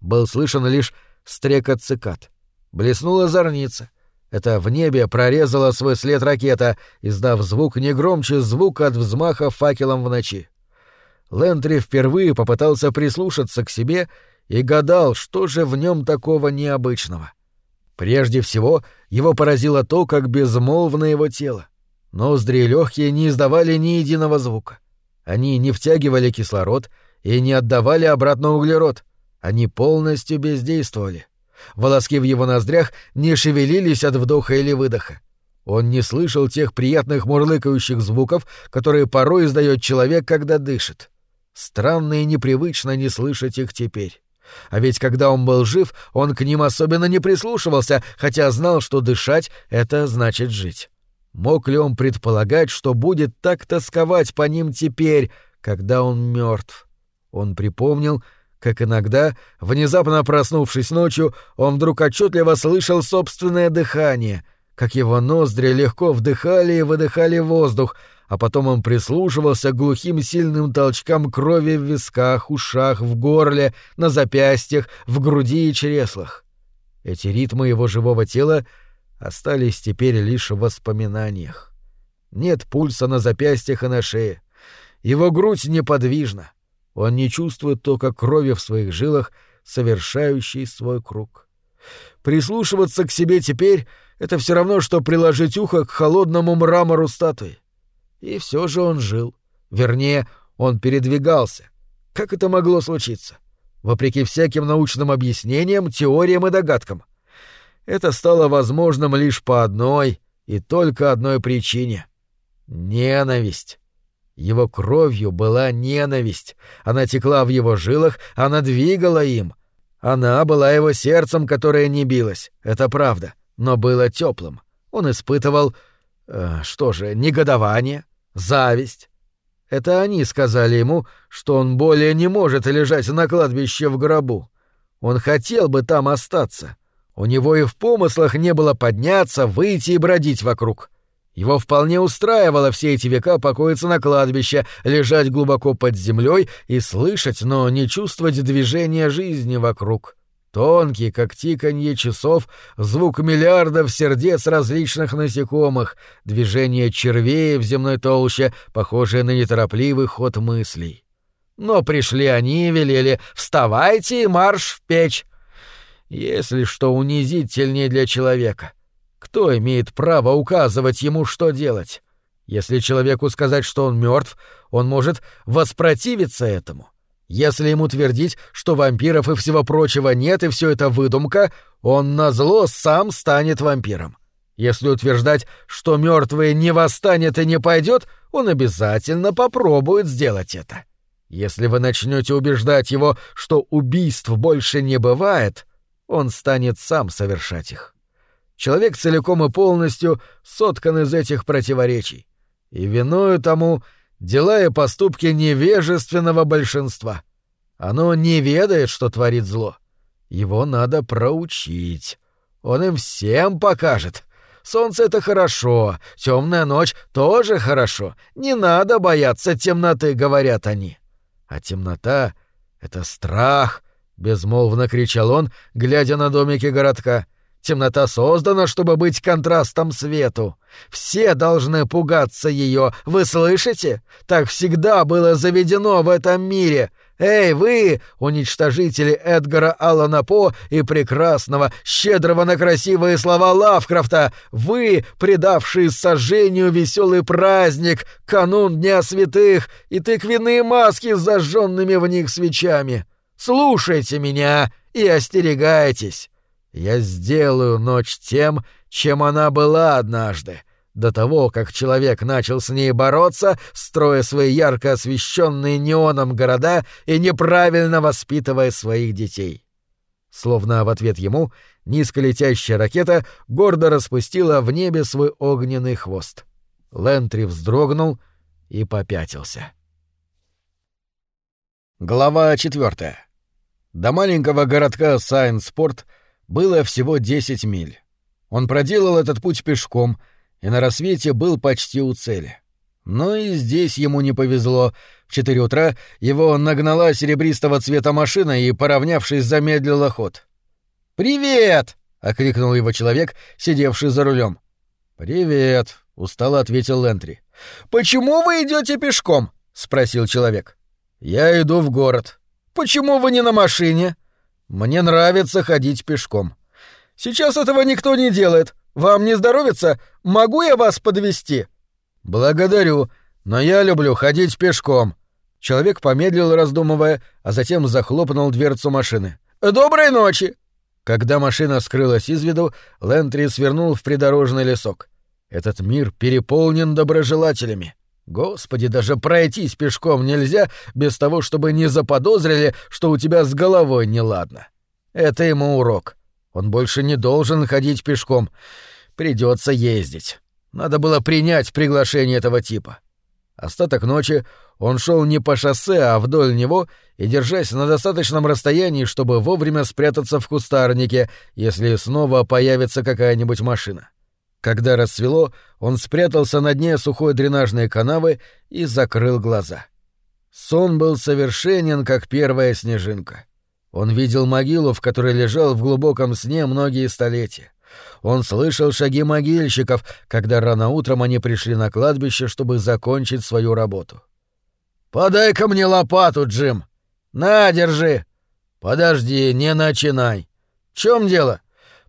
Был слышен лишь стрекот цикад. Блеснула зорница — это в небе прорезала свой след ракета, издав звук не громче звука от взмаха факелом в ночи. Лентри впервые попытался прислушаться к себе и гадал, что же в нем такого необычного. Прежде всего, его поразило то, как безмолвно его тело. Ноздри и легкие не издавали ни единого звука. Они не втягивали кислород и не отдавали обратно углерод. Они полностью бездействовали. Волоски в его ноздрях не шевелились от вдоха или выдоха. Он не слышал тех приятных мурлыкающих звуков, которые порой издает человек, когда дышит. Странно и непривычно не слышать их теперь. А ведь когда он был жив, он к ним особенно не прислушивался, хотя знал, что дышать — это значит жить. Мог ли он предполагать, что будет так тосковать по ним теперь, когда он мертв? Он припомнил, как иногда, внезапно проснувшись ночью, он вдруг отчетливо слышал собственное дыхание, как его ноздри легко вдыхали и выдыхали воздух, а потом он прислушивался к глухим сильным толчкам крови в висках, ушах, в горле, на запястьях, в груди и чреслах. Эти ритмы его живого тела остались теперь лишь в воспоминаниях. Нет пульса на запястьях и на шее. Его грудь неподвижна. Он не чувствует тока крови в своих жилах, совершающий свой круг. Прислушиваться к себе теперь — это все равно, что приложить ухо к холодному мрамору статуи. И все же он жил. Вернее, он передвигался. Как это могло случиться? Вопреки всяким научным объяснениям, теориям и догадкам. Это стало возможным лишь по одной и только одной причине — ненависть. Его кровью была ненависть. Она текла в его жилах, она двигала им. Она была его сердцем, которое не билось, это правда, но было теплым. Он испытывал... Э, что же, негодование, зависть. Это они сказали ему, что он более не может лежать на кладбище в гробу. Он хотел бы там остаться. У него и в помыслах не было подняться, выйти и бродить вокруг. Его вполне устраивало все эти века покоиться на кладбище, лежать глубоко под землей и слышать, но не чувствовать движения жизни вокруг. Тонкий, как тиканье часов, звук миллиардов сердец различных насекомых, движение червей в земной толще, похожее на неторопливый ход мыслей. Но пришли они и велели «Вставайте и марш в печь!» Если что унизительнее для человека — кто имеет право указывать ему, что делать? Если человеку сказать, что он мертв, он может воспротивиться этому. Если ему твердить, что вампиров и всего прочего нет и все это выдумка, он назло сам станет вампиром. Если утверждать, что мертвый не восстанет и не пойдет, он обязательно попробует сделать это. Если вы начнете убеждать его, что убийств больше не бывает, он станет сам совершать их. Человек целиком и полностью соткан из этих противоречий. И виною тому дела и поступки невежественного большинства. Оно не ведает, что творит зло. Его надо проучить. Он им всем покажет. Солнце — это хорошо, темная ночь — тоже хорошо. Не надо бояться темноты, говорят они. А темнота — это страх, — безмолвно кричал он, глядя на домики городка — Темнота создана, чтобы быть контрастом свету. Все должны пугаться ее, вы слышите? Так всегда было заведено в этом мире. Эй, вы, уничтожители Эдгара Аллана По и прекрасного, щедрого на красивые слова Лавкрафта, вы, предавшие сожжению веселый праздник, канун Дня Святых и тыквенные маски с зажженными в них свечами. Слушайте меня и остерегайтесь. Я сделаю ночь тем, чем она была однажды, до того, как человек начал с ней бороться, строя свои ярко освещенные неоном города и неправильно воспитывая своих детей. Словно в ответ ему, низколетящая ракета гордо распустила в небе свой огненный хвост. Лентри вздрогнул и попятился. Глава четвертая. До маленького городка Сайнспорт — было всего 10 миль. Он проделал этот путь пешком и на рассвете был почти у цели. Но и здесь ему не повезло. В четыре утра его нагнала серебристого цвета машина и, поравнявшись, замедлила ход. «Привет!» — окликнул его человек, сидевший за рулем. «Привет!» — устало ответил Лентри. «Почему вы идете пешком?» — спросил человек. «Я иду в город». «Почему вы не на машине?» Мне нравится ходить пешком. Сейчас этого никто не делает. Вам не здоровится? Могу я вас подвести? Благодарю, но я люблю ходить пешком. Человек помедлил, раздумывая, а затем захлопнул дверцу машины. Доброй ночи. Когда машина скрылась из виду, Лентри свернул в придорожный лесок. Этот мир переполнен доброжелателями. Господи, даже пройтись пешком нельзя без того, чтобы не заподозрили, что у тебя с головой неладно. Это ему урок. Он больше не должен ходить пешком. Придется ездить. Надо было принять приглашение этого типа. Остаток ночи он шел не по шоссе, а вдоль него и держась на достаточном расстоянии, чтобы вовремя спрятаться в кустарнике, если снова появится какая-нибудь машина. Когда рассвело, он спрятался на дне сухой дренажной канавы и закрыл глаза. Сон был совершенен, как первая снежинка. Он видел могилу, в которой лежал в глубоком сне многие столетия. Он слышал шаги могильщиков, когда рано утром они пришли на кладбище, чтобы закончить свою работу. «Подай-ка мне лопату, Джим!» «На, держи!» «Подожди, не начинай!» «В чем дело?»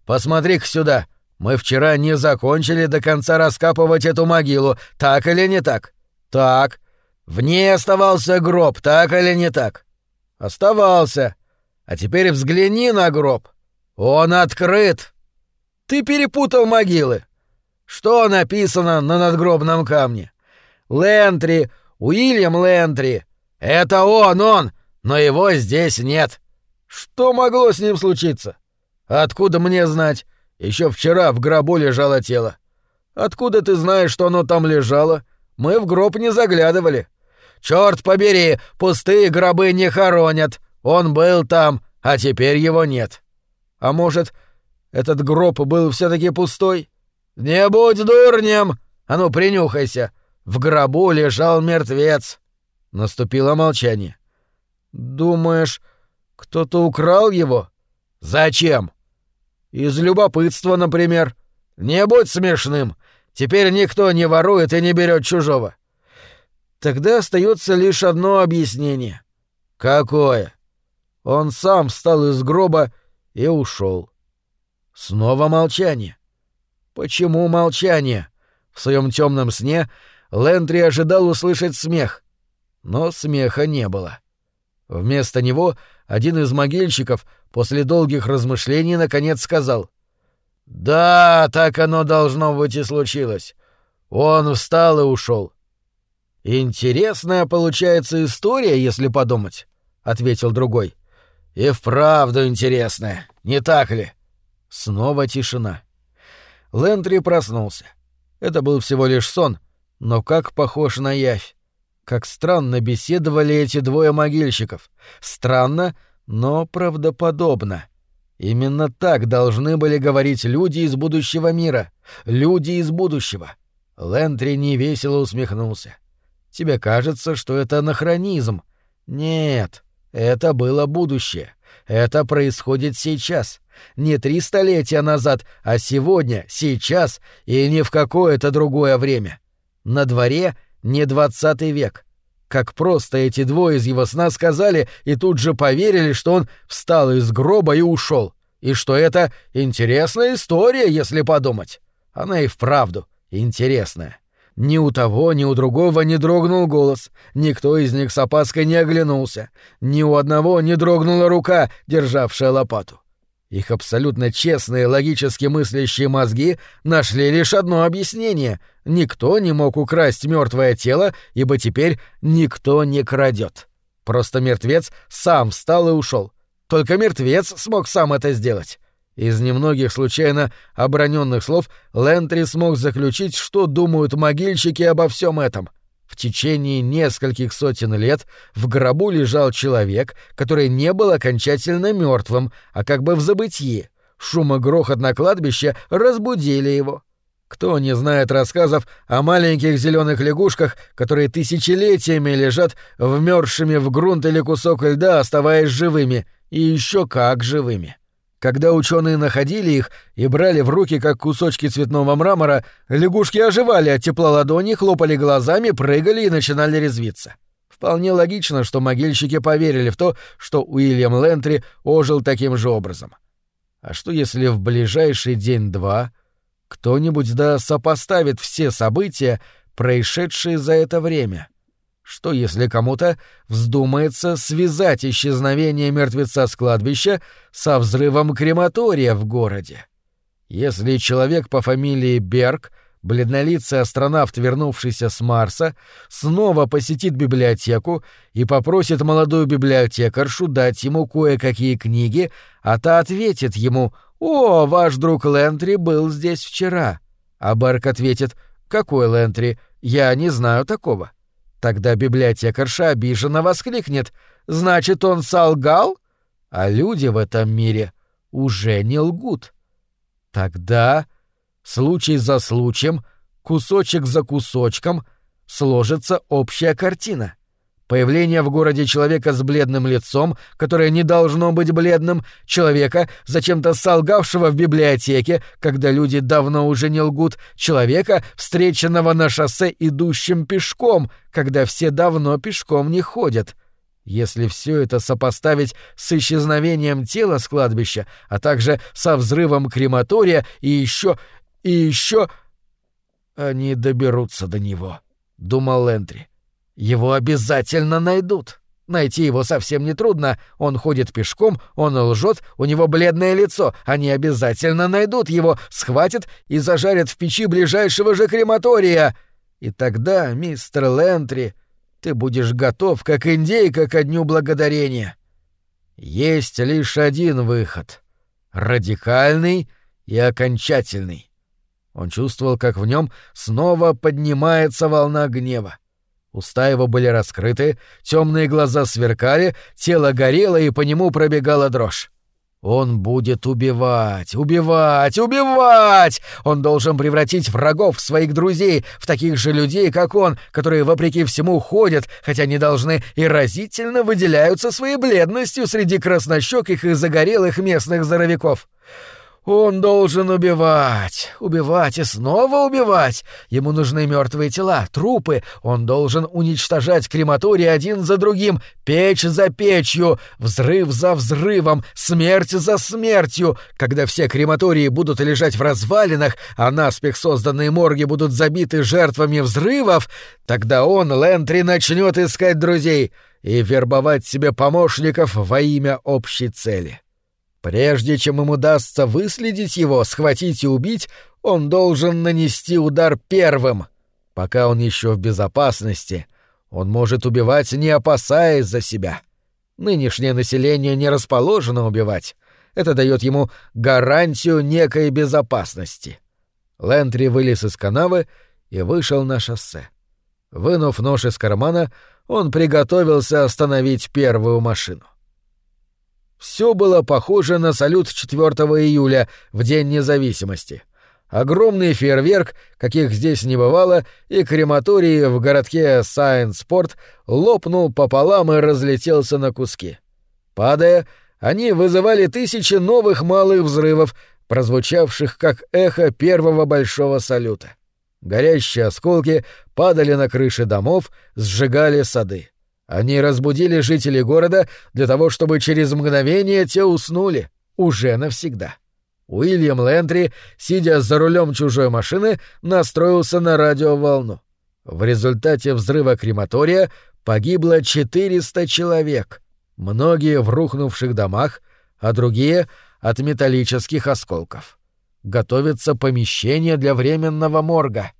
«Посмотри-ка сюда! Мы вчера не закончили до конца раскапывать эту могилу, так или не так?» «Так!» «В ней оставался гроб, так или не так?» «Оставался!» «А теперь взгляни на гроб!» «Он открыт!» «Ты перепутал могилы!» «Что написано на надгробном камне?» «Лентри, Уильям Лентри! Это он, он! Но его здесь нет!» «Что могло с ним случиться?» «Откуда мне знать? Еще вчера в гробу лежало тело». «Откуда ты знаешь, что оно там лежало? Мы в гроб не заглядывали». «Черт побери, пустые гробы не хоронят. Он был там, а теперь его нет». «А может, этот гроб был все таки пустой?» «Не будь дурнем! А ну, принюхайся! В гробу лежал мертвец. Наступило молчание. Думаешь, кто-то украл его? Зачем? Из любопытства, например. Не будь смешным. Теперь никто не ворует и не берет чужого. Тогда остается лишь одно объяснение. Какое? Он сам встал из гроба и ушел. Снова молчание. Почему молчание? В своем темном сне Лэндри ожидал услышать смех, но смеха не было. Вместо него один из могильщиков после долгих размышлений наконец сказал «Да, так оно должно быть и случилось. Он встал и ушел. «Интересная получается история, если подумать», — ответил другой. «И вправду интересная, не так ли?» Снова тишина. Лэндри проснулся. Это был всего лишь сон — но как похож на явь. Как странно беседовали эти двое могильщиков. Странно, но правдоподобно. Именно так должны были говорить люди из будущего мира. Люди из будущего. Лентри невесело усмехнулся. Тебе кажется, что это анахронизм. Нет, это было будущее. Это происходит сейчас. Не три столетия назад, а сегодня, сейчас и не в какое-то другое время. На дворе не двадцатый век. Как просто эти двое из его сна сказали и тут же поверили, что он встал из гроба и ушел, и что это интересная история, если подумать. Она и вправду интересная. Ни у того, ни у другого не дрогнул голос, никто из них с опаской не оглянулся, ни у одного не дрогнула рука, державшая лопату. Их абсолютно честные, логически мыслящие мозги нашли лишь одно объяснение. Никто не мог украсть мертвое тело, ибо теперь никто не крадет. Просто мертвец сам встал и ушел. Только мертвец смог сам это сделать. Из немногих случайно оброненных слов Лентри смог заключить, что думают могильщики обо всем этом — в течение нескольких сотен лет в гробу лежал человек, который не был окончательно мертвым, а как бы в забытии. Шум и грохот на кладбище разбудили его. Кто не знает рассказов о маленьких зеленых лягушках, которые тысячелетиями лежат вмерзшими в грунт или кусок льда, оставаясь живыми, и еще как живыми. Когда ученые находили их и брали в руки как кусочки цветного мрамора, лягушки оживали от тепла ладони, хлопали глазами, прыгали и начинали резвиться. Вполне логично, что могильщики поверили в то, что Уильям Лентри ожил таким же образом. А что если в ближайший день-два кто-нибудь да сопоставит все события, происшедшие за это время? Что если кому-то вздумается связать исчезновение мертвеца с кладбища со взрывом крематория в городе? Если человек по фамилии Берг, бледнолицый астронавт, вернувшийся с Марса, снова посетит библиотеку и попросит молодую библиотекаршу дать ему кое-какие книги, а та ответит ему «О, ваш друг Лентри был здесь вчера». А Берг ответит «Какой Лентри? Я не знаю такого». Тогда библиотекарша обиженно воскликнет «Значит, он солгал?» А люди в этом мире уже не лгут. Тогда, случай за случаем, кусочек за кусочком, сложится общая картина. Появление в городе человека с бледным лицом, которое не должно быть бледным, человека, зачем-то солгавшего в библиотеке, когда люди давно уже не лгут, человека, встреченного на шоссе идущим пешком, когда все давно пешком не ходят. Если все это сопоставить с исчезновением тела с кладбища, а также со взрывом крематория и еще... и еще... Они доберутся до него, — думал Лентри. Его обязательно найдут. Найти его совсем нетрудно. Он ходит пешком, он лжет, у него бледное лицо. Они обязательно найдут его, схватят и зажарят в печи ближайшего же крематория. И тогда, мистер Лентри, ты будешь готов, как индейка ко дню благодарения. Есть лишь один выход — радикальный и окончательный. Он чувствовал, как в нем снова поднимается волна гнева. Уста его были раскрыты, темные глаза сверкали, тело горело, и по нему пробегала дрожь. Он будет убивать, убивать, убивать! Он должен превратить врагов в своих друзей, в таких же людей, как он, которые, вопреки всему, ходят, хотя не должны и разительно выделяются своей бледностью среди краснощеких и загорелых местных здоровяков. Он должен убивать, убивать и снова убивать. Ему нужны мертвые тела, трупы. Он должен уничтожать крематории один за другим, печь за печью, взрыв за взрывом, смерть за смертью. Когда все крематории будут лежать в развалинах, а наспех созданные морги будут забиты жертвами взрывов, тогда он, Лентри, начнет искать друзей и вербовать себе помощников во имя общей цели. Прежде чем ему удастся выследить его, схватить и убить, он должен нанести удар первым. Пока он еще в безопасности, он может убивать, не опасаясь за себя. Нынешнее население не расположено убивать. Это дает ему гарантию некой безопасности. Лентри вылез из канавы и вышел на шоссе. Вынув нож из кармана, он приготовился остановить первую машину. Все было похоже на салют 4 июля, в День независимости. Огромный фейерверк, каких здесь не бывало, и крематорий в городке Сайенспорт лопнул пополам и разлетелся на куски. Падая, они вызывали тысячи новых малых взрывов, прозвучавших как эхо первого большого салюта. Горящие осколки падали на крыши домов, сжигали сады. Они разбудили жителей города для того, чтобы через мгновение те уснули. Уже навсегда. Уильям Лентри, сидя за рулем чужой машины, настроился на радиоволну. В результате взрыва крематория погибло 400 человек, многие в рухнувших домах, а другие — от металлических осколков. Готовится помещение для временного морга.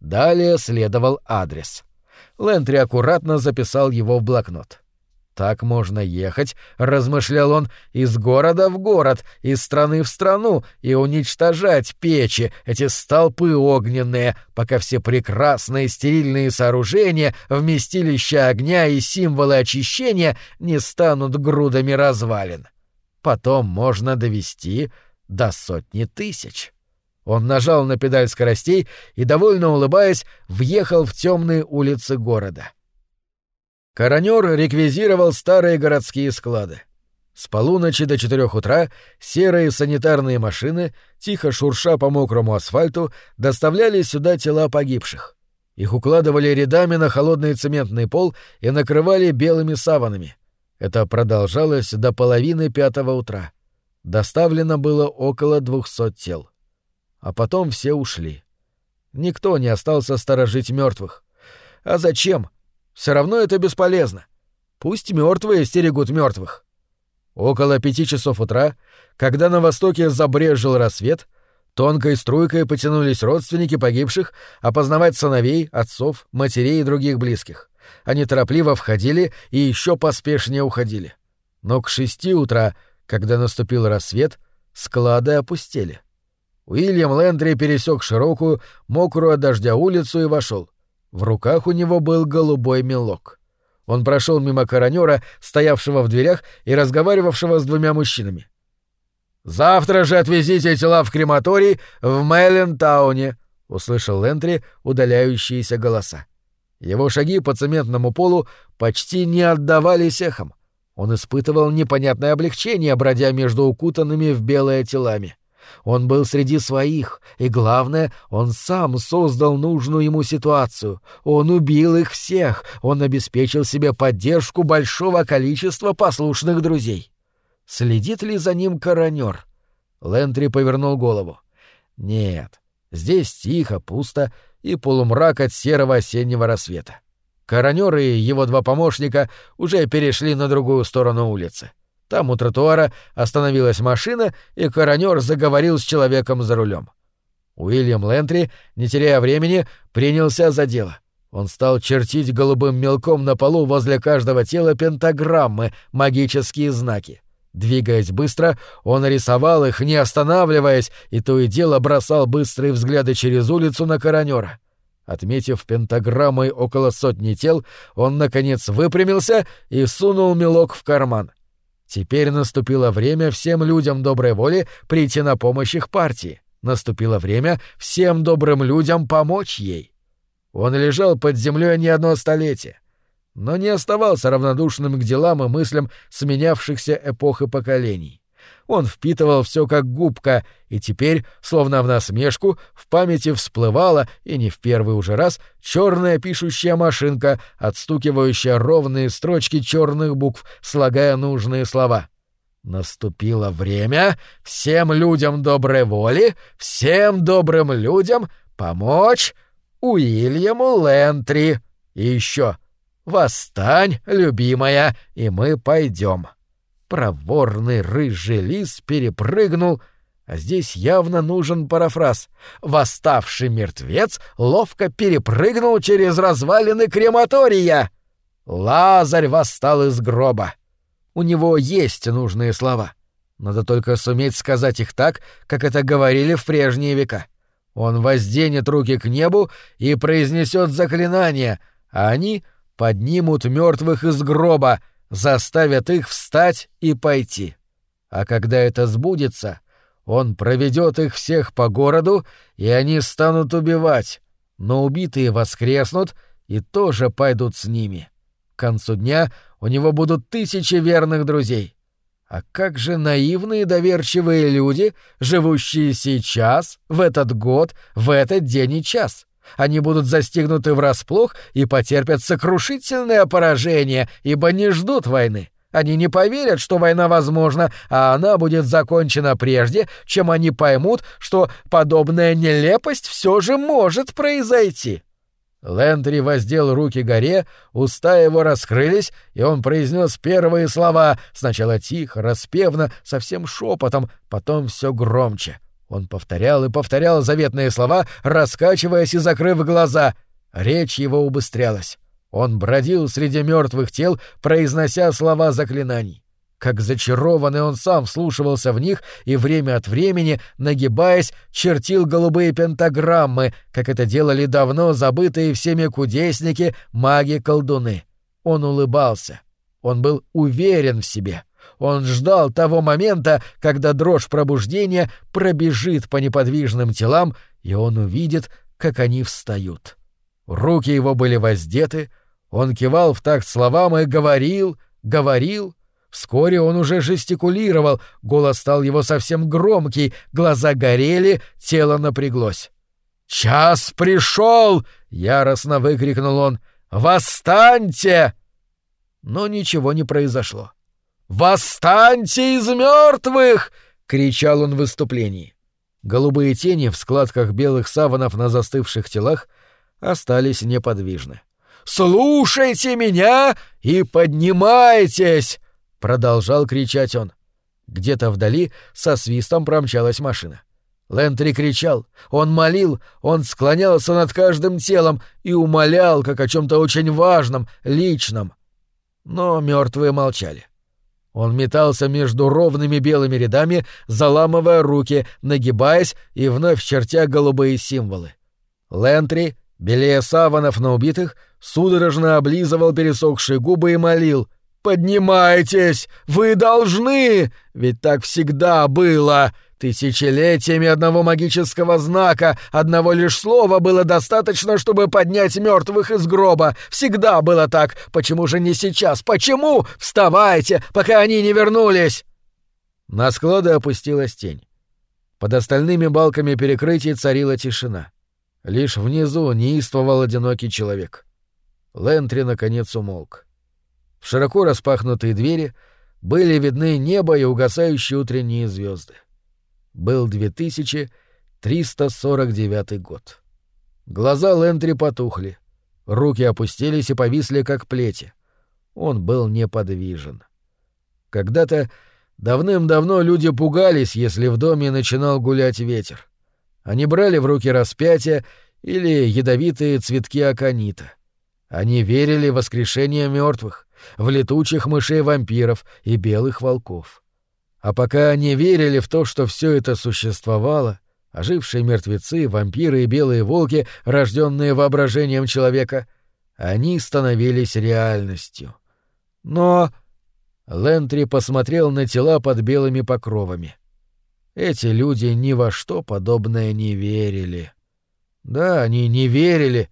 Далее следовал адрес — Лентри аккуратно записал его в блокнот. «Так можно ехать», — размышлял он, — «из города в город, из страны в страну, и уничтожать печи, эти столпы огненные, пока все прекрасные стерильные сооружения, вместилища огня и символы очищения не станут грудами развалин. Потом можно довести до сотни тысяч». Он нажал на педаль скоростей и, довольно улыбаясь, въехал в темные улицы города. Коронер реквизировал старые городские склады. С полуночи до четырех утра серые санитарные машины, тихо шурша по мокрому асфальту, доставляли сюда тела погибших. Их укладывали рядами на холодный цементный пол и накрывали белыми саванами. Это продолжалось до половины пятого утра. Доставлено было около двухсот тел а потом все ушли. Никто не остался сторожить мертвых. А зачем? Все равно это бесполезно. Пусть мертвые стерегут мертвых. Около пяти часов утра, когда на востоке забрежил рассвет, тонкой струйкой потянулись родственники погибших опознавать сыновей, отцов, матерей и других близких. Они торопливо входили и еще поспешнее уходили. Но к шести утра, когда наступил рассвет, склады опустели. Уильям Лендри пересек широкую, мокрую от дождя улицу и вошел. В руках у него был голубой мелок. Он прошел мимо коронера, стоявшего в дверях и разговаривавшего с двумя мужчинами. «Завтра же отвезите тела в крематорий в Мэллентауне», — услышал Лентри удаляющиеся голоса. Его шаги по цементному полу почти не отдавались эхом. Он испытывал непонятное облегчение, бродя между укутанными в белое телами. Он был среди своих, и главное, он сам создал нужную ему ситуацию. Он убил их всех, он обеспечил себе поддержку большого количества послушных друзей. Следит ли за ним коронер? Лентри повернул голову. Нет, здесь тихо, пусто и полумрак от серого осеннего рассвета. Коронер и его два помощника уже перешли на другую сторону улицы. Там у тротуара остановилась машина, и коронер заговорил с человеком за рулем. Уильям Лентри, не теряя времени, принялся за дело. Он стал чертить голубым мелком на полу возле каждого тела пентаграммы, магические знаки. Двигаясь быстро, он рисовал их, не останавливаясь, и то и дело бросал быстрые взгляды через улицу на коронера. Отметив пентаграммой около сотни тел, он, наконец, выпрямился и сунул мелок в карман. Теперь наступило время всем людям доброй воли прийти на помощь их партии. Наступило время всем добрым людям помочь ей. Он лежал под землей не одно столетие но не оставался равнодушным к делам и мыслям сменявшихся эпох и поколений. Он впитывал все как губка, и теперь, словно в насмешку, в памяти всплывала, и не в первый уже раз, черная пишущая машинка, отстукивающая ровные строчки черных букв, слагая нужные слова. Наступило время всем людям доброй воли, всем добрым людям помочь Уильяму Лентри. И еще — «Восстань, любимая, и мы пойдем». Проворный рыжий лис перепрыгнул, а здесь явно нужен парафраз. Восставший мертвец ловко перепрыгнул через развалины крематория. Лазарь восстал из гроба. У него есть нужные слова. Надо только суметь сказать их так, как это говорили в прежние века. Он возденет руки к небу и произнесет заклинание, а они — поднимут мертвых из гроба, заставят их встать и пойти. А когда это сбудется, он проведет их всех по городу, и они станут убивать, но убитые воскреснут и тоже пойдут с ними. К концу дня у него будут тысячи верных друзей. А как же наивные доверчивые люди, живущие сейчас, в этот год, в этот день и час? Они будут застигнуты врасплох и потерпят сокрушительное поражение, ибо не ждут войны. Они не поверят, что война возможна, а она будет закончена прежде, чем они поймут, что подобная нелепость все же может произойти. Лендри воздел руки горе, уста его раскрылись, и он произнес первые слова, сначала тихо, распевно, совсем шепотом, потом все громче. Он повторял и повторял заветные слова, раскачиваясь и закрыв глаза. Речь его убыстрялась. Он бродил среди мертвых тел, произнося слова заклинаний. Как зачарованный он сам вслушивался в них и время от времени, нагибаясь, чертил голубые пентаграммы, как это делали давно забытые всеми кудесники, маги-колдуны. Он улыбался. Он был уверен в себе. — он ждал того момента, когда дрожь пробуждения пробежит по неподвижным телам, и он увидит, как они встают. Руки его были воздеты, он кивал в такт словам и говорил, говорил. Вскоре он уже жестикулировал, голос стал его совсем громкий, глаза горели, тело напряглось. «Час пришел!» — яростно выкрикнул он. «Восстаньте!» Но ничего не произошло. «Восстаньте из мертвых!» — кричал он в выступлении. Голубые тени в складках белых саванов на застывших телах остались неподвижны. «Слушайте меня и поднимайтесь!» — продолжал кричать он. Где-то вдали со свистом промчалась машина. Лентри кричал, он молил, он склонялся над каждым телом и умолял, как о чем-то очень важном, личном. Но мертвые молчали. Он метался между ровными белыми рядами, заламывая руки, нагибаясь и вновь чертя голубые символы. Лентри, белее саванов на убитых, судорожно облизывал пересохшие губы и молил «Поднимайтесь! Вы должны! Ведь так всегда было! Тысячелетиями одного магического знака, одного лишь слова было достаточно, чтобы поднять мертвых из гроба. Всегда было так. Почему же не сейчас? Почему? Вставайте, пока они не вернулись!» На склады опустилась тень. Под остальными балками перекрытий царила тишина. Лишь внизу неистовал одинокий человек. Лентри наконец умолк. В широко распахнутые двери были видны небо и угасающие утренние звезды. Был 2349 год. Глаза Лентри потухли, руки опустились и повисли, как плети. Он был неподвижен. Когда-то давным-давно люди пугались, если в доме начинал гулять ветер. Они брали в руки распятия или ядовитые цветки аконита. Они верили в воскрешение мертвых, в летучих мышей-вампиров и белых волков. А пока они верили в то, что все это существовало, ожившие мертвецы, вампиры и белые волки, рожденные воображением человека, они становились реальностью. Но... Лентри посмотрел на тела под белыми покровами. Эти люди ни во что подобное не верили. Да, они не верили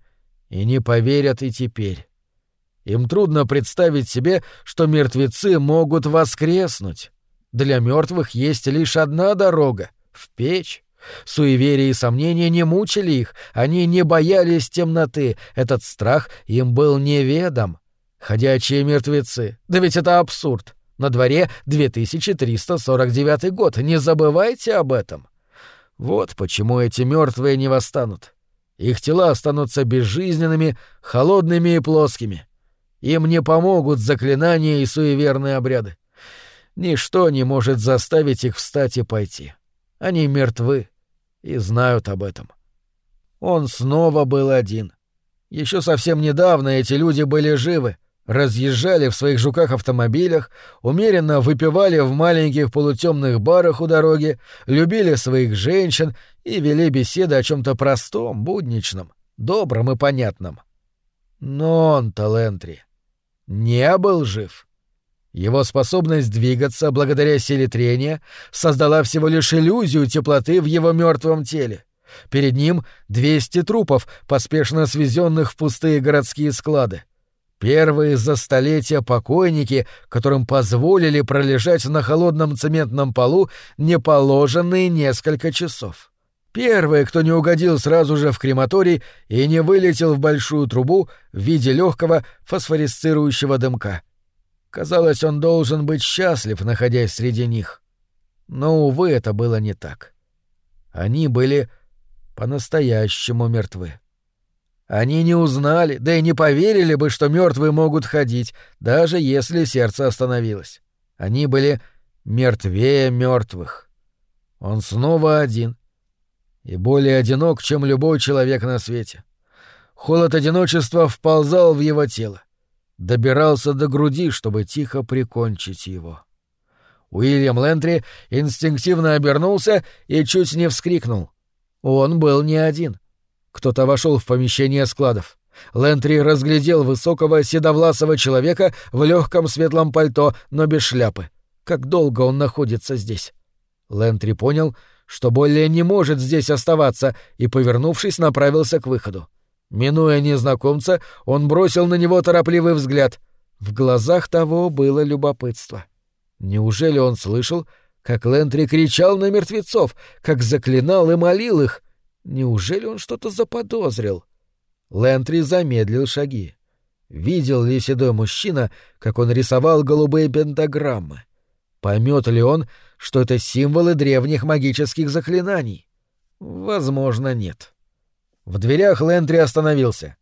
и не поверят и теперь. Им трудно представить себе, что мертвецы могут воскреснуть. Для мертвых есть лишь одна дорога — в печь. Суеверия и сомнения не мучили их, они не боялись темноты, этот страх им был неведом. Ходячие мертвецы, да ведь это абсурд. На дворе 2349 год, не забывайте об этом. Вот почему эти мертвые не восстанут. Их тела останутся безжизненными, холодными и плоскими. Им не помогут заклинания и суеверные обряды. Ничто не может заставить их встать и пойти. Они мертвы и знают об этом. Он снова был один. Еще совсем недавно эти люди были живы, разъезжали в своих жуках-автомобилях, умеренно выпивали в маленьких полутемных барах у дороги, любили своих женщин и вели беседы о чем-то простом, будничном, добром и понятном. Но он, Талентри, не был жив. Его способность двигаться благодаря силе трения создала всего лишь иллюзию теплоты в его мертвом теле. Перед ним 200 трупов, поспешно свезенных в пустые городские склады. Первые за столетия покойники, которым позволили пролежать на холодном цементном полу неположенные несколько часов. Первые, кто не угодил сразу же в крематорий и не вылетел в большую трубу в виде легкого фосфорисцирующего дымка — Казалось, он должен быть счастлив, находясь среди них. Но, увы, это было не так. Они были по-настоящему мертвы. Они не узнали, да и не поверили бы, что мертвые могут ходить, даже если сердце остановилось. Они были мертвее мертвых. Он снова один. И более одинок, чем любой человек на свете. Холод одиночества вползал в его тело добирался до груди, чтобы тихо прикончить его. Уильям Лентри инстинктивно обернулся и чуть не вскрикнул. Он был не один. Кто-то вошел в помещение складов. Лентри разглядел высокого седовласого человека в легком светлом пальто, но без шляпы. Как долго он находится здесь? Лентри понял, что более не может здесь оставаться, и, повернувшись, направился к выходу. Минуя незнакомца, он бросил на него торопливый взгляд. В глазах того было любопытство. Неужели он слышал, как Лентри кричал на мертвецов, как заклинал и молил их? Неужели он что-то заподозрил? Лентри замедлил шаги. Видел ли седой мужчина, как он рисовал голубые пентаграммы? Поймет ли он, что это символы древних магических заклинаний? Возможно, нет. В дверях Лентри остановился.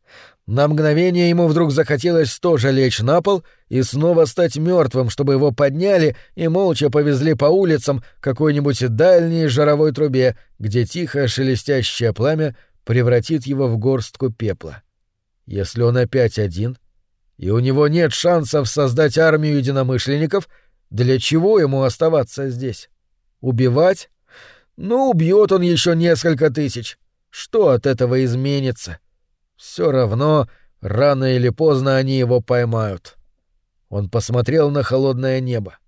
На мгновение ему вдруг захотелось тоже лечь на пол и снова стать мертвым, чтобы его подняли и молча повезли по улицам какой-нибудь дальней жировой трубе, где тихое шелестящее пламя превратит его в горстку пепла. Если он опять один, и у него нет шансов создать армию единомышленников, для чего ему оставаться здесь? Убивать? Ну, убьет он еще несколько тысяч. Что от этого изменится? Все равно, рано или поздно они его поймают. Он посмотрел на холодное небо.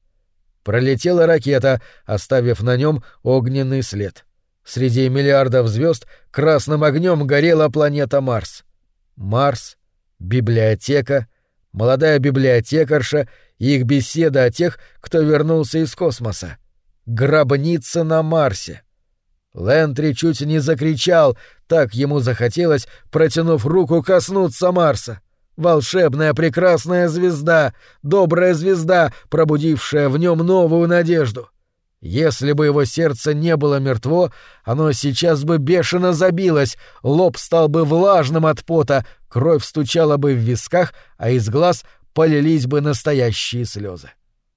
Пролетела ракета, оставив на нем огненный след. Среди миллиардов звезд красным огнем горела планета Марс. Марс, библиотека, молодая библиотекарша и их беседа о тех, кто вернулся из космоса. Гробница на Марсе. Лентри чуть не закричал, так ему захотелось, протянув руку коснуться Марса. Волшебная прекрасная звезда, добрая звезда, пробудившая в нем новую надежду. Если бы его сердце не было мертво, оно сейчас бы бешено забилось, лоб стал бы влажным от пота, кровь стучала бы в висках, а из глаз полились бы настоящие слезы.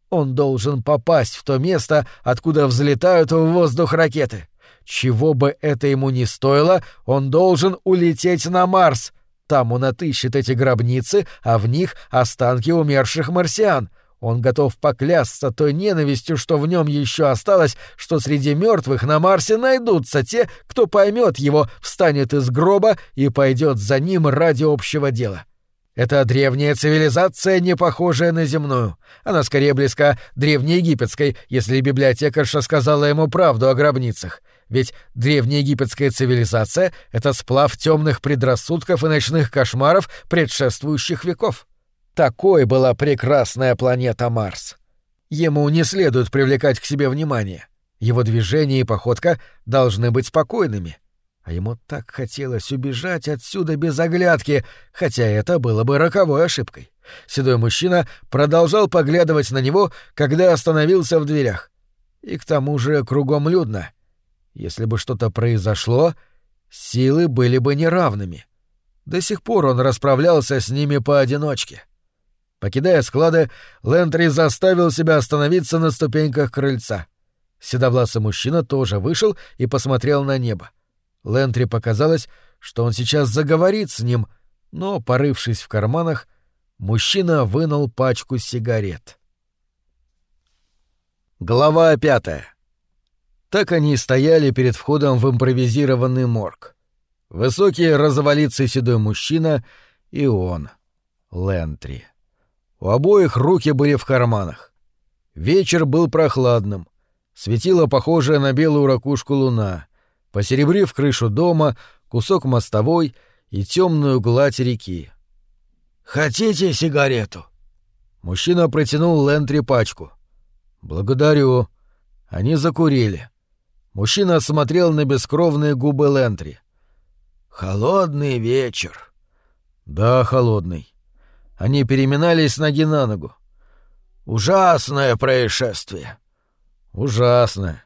Он должен попасть в то место, откуда взлетают в воздух ракеты. Чего бы это ему ни стоило, он должен улететь на Марс. Там он отыщет эти гробницы, а в них останки умерших марсиан — он готов поклясться той ненавистью, что в нем еще осталось, что среди мертвых на Марсе найдутся те, кто поймет его, встанет из гроба и пойдет за ним ради общего дела. Это древняя цивилизация, не похожая на земную. Она скорее близка древнеегипетской, если библиотекарша сказала ему правду о гробницах. Ведь древнеегипетская цивилизация — это сплав темных предрассудков и ночных кошмаров предшествующих веков. Такой была прекрасная планета Марс. Ему не следует привлекать к себе внимание. Его движение и походка должны быть спокойными. А ему так хотелось убежать отсюда без оглядки, хотя это было бы роковой ошибкой. Седой мужчина продолжал поглядывать на него, когда остановился в дверях. И к тому же кругом людно. Если бы что-то произошло, силы были бы неравными. До сих пор он расправлялся с ними поодиночке. — Покидая склады, Лентри заставил себя остановиться на ступеньках крыльца. Седовласый мужчина тоже вышел и посмотрел на небо. Лентри показалось, что он сейчас заговорит с ним, но, порывшись в карманах, мужчина вынул пачку сигарет. Глава пятая. Так они и стояли перед входом в импровизированный морг. Высокий развалицый седой мужчина и он, Лентри. У обоих руки были в карманах. Вечер был прохладным. Светила похожая на белую ракушку луна, посеребрив крышу дома, кусок мостовой и темную гладь реки. «Хотите сигарету?» Мужчина протянул Лентри пачку. «Благодарю». Они закурили. Мужчина смотрел на бескровные губы Лентри. «Холодный вечер». «Да, холодный». Они переминались ноги на ногу. «Ужасное происшествие!» «Ужасное!»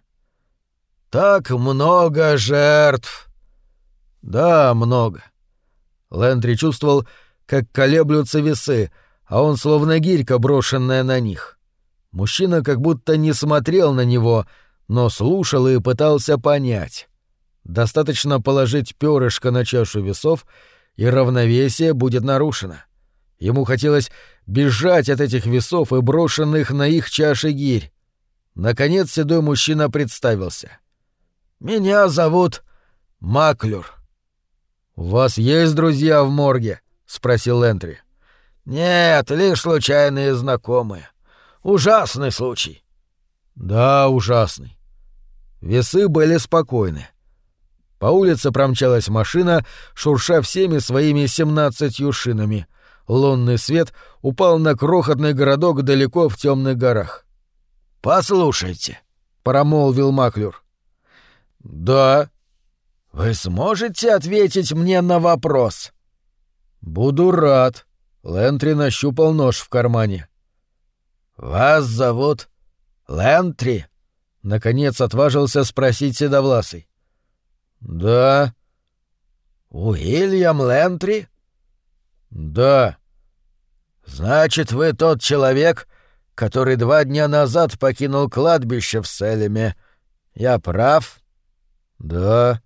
«Так много жертв!» «Да, много!» Лэндри чувствовал, как колеблются весы, а он словно гирька, брошенная на них. Мужчина как будто не смотрел на него, но слушал и пытался понять. Достаточно положить перышко на чашу весов, и равновесие будет нарушено. Ему хотелось бежать от этих весов и брошенных на их чаши гирь. Наконец седой мужчина представился. «Меня зовут Маклюр». «У вас есть друзья в морге?» — спросил Энтри. «Нет, лишь случайные знакомые. Ужасный случай». «Да, ужасный». Весы были спокойны. По улице промчалась машина, шурша всеми своими семнадцатью шинами — Лунный свет упал на крохотный городок далеко в темных горах. «Послушайте», — промолвил Маклюр. «Да». «Вы сможете ответить мне на вопрос?» «Буду рад». Лентри нащупал нож в кармане. «Вас зовут Лентри?» — наконец отважился спросить Седовласый. «Да». «Уильям Лентри?» «Да». «Значит, вы тот человек, который два дня назад покинул кладбище в Селеме. Я прав?» «Да».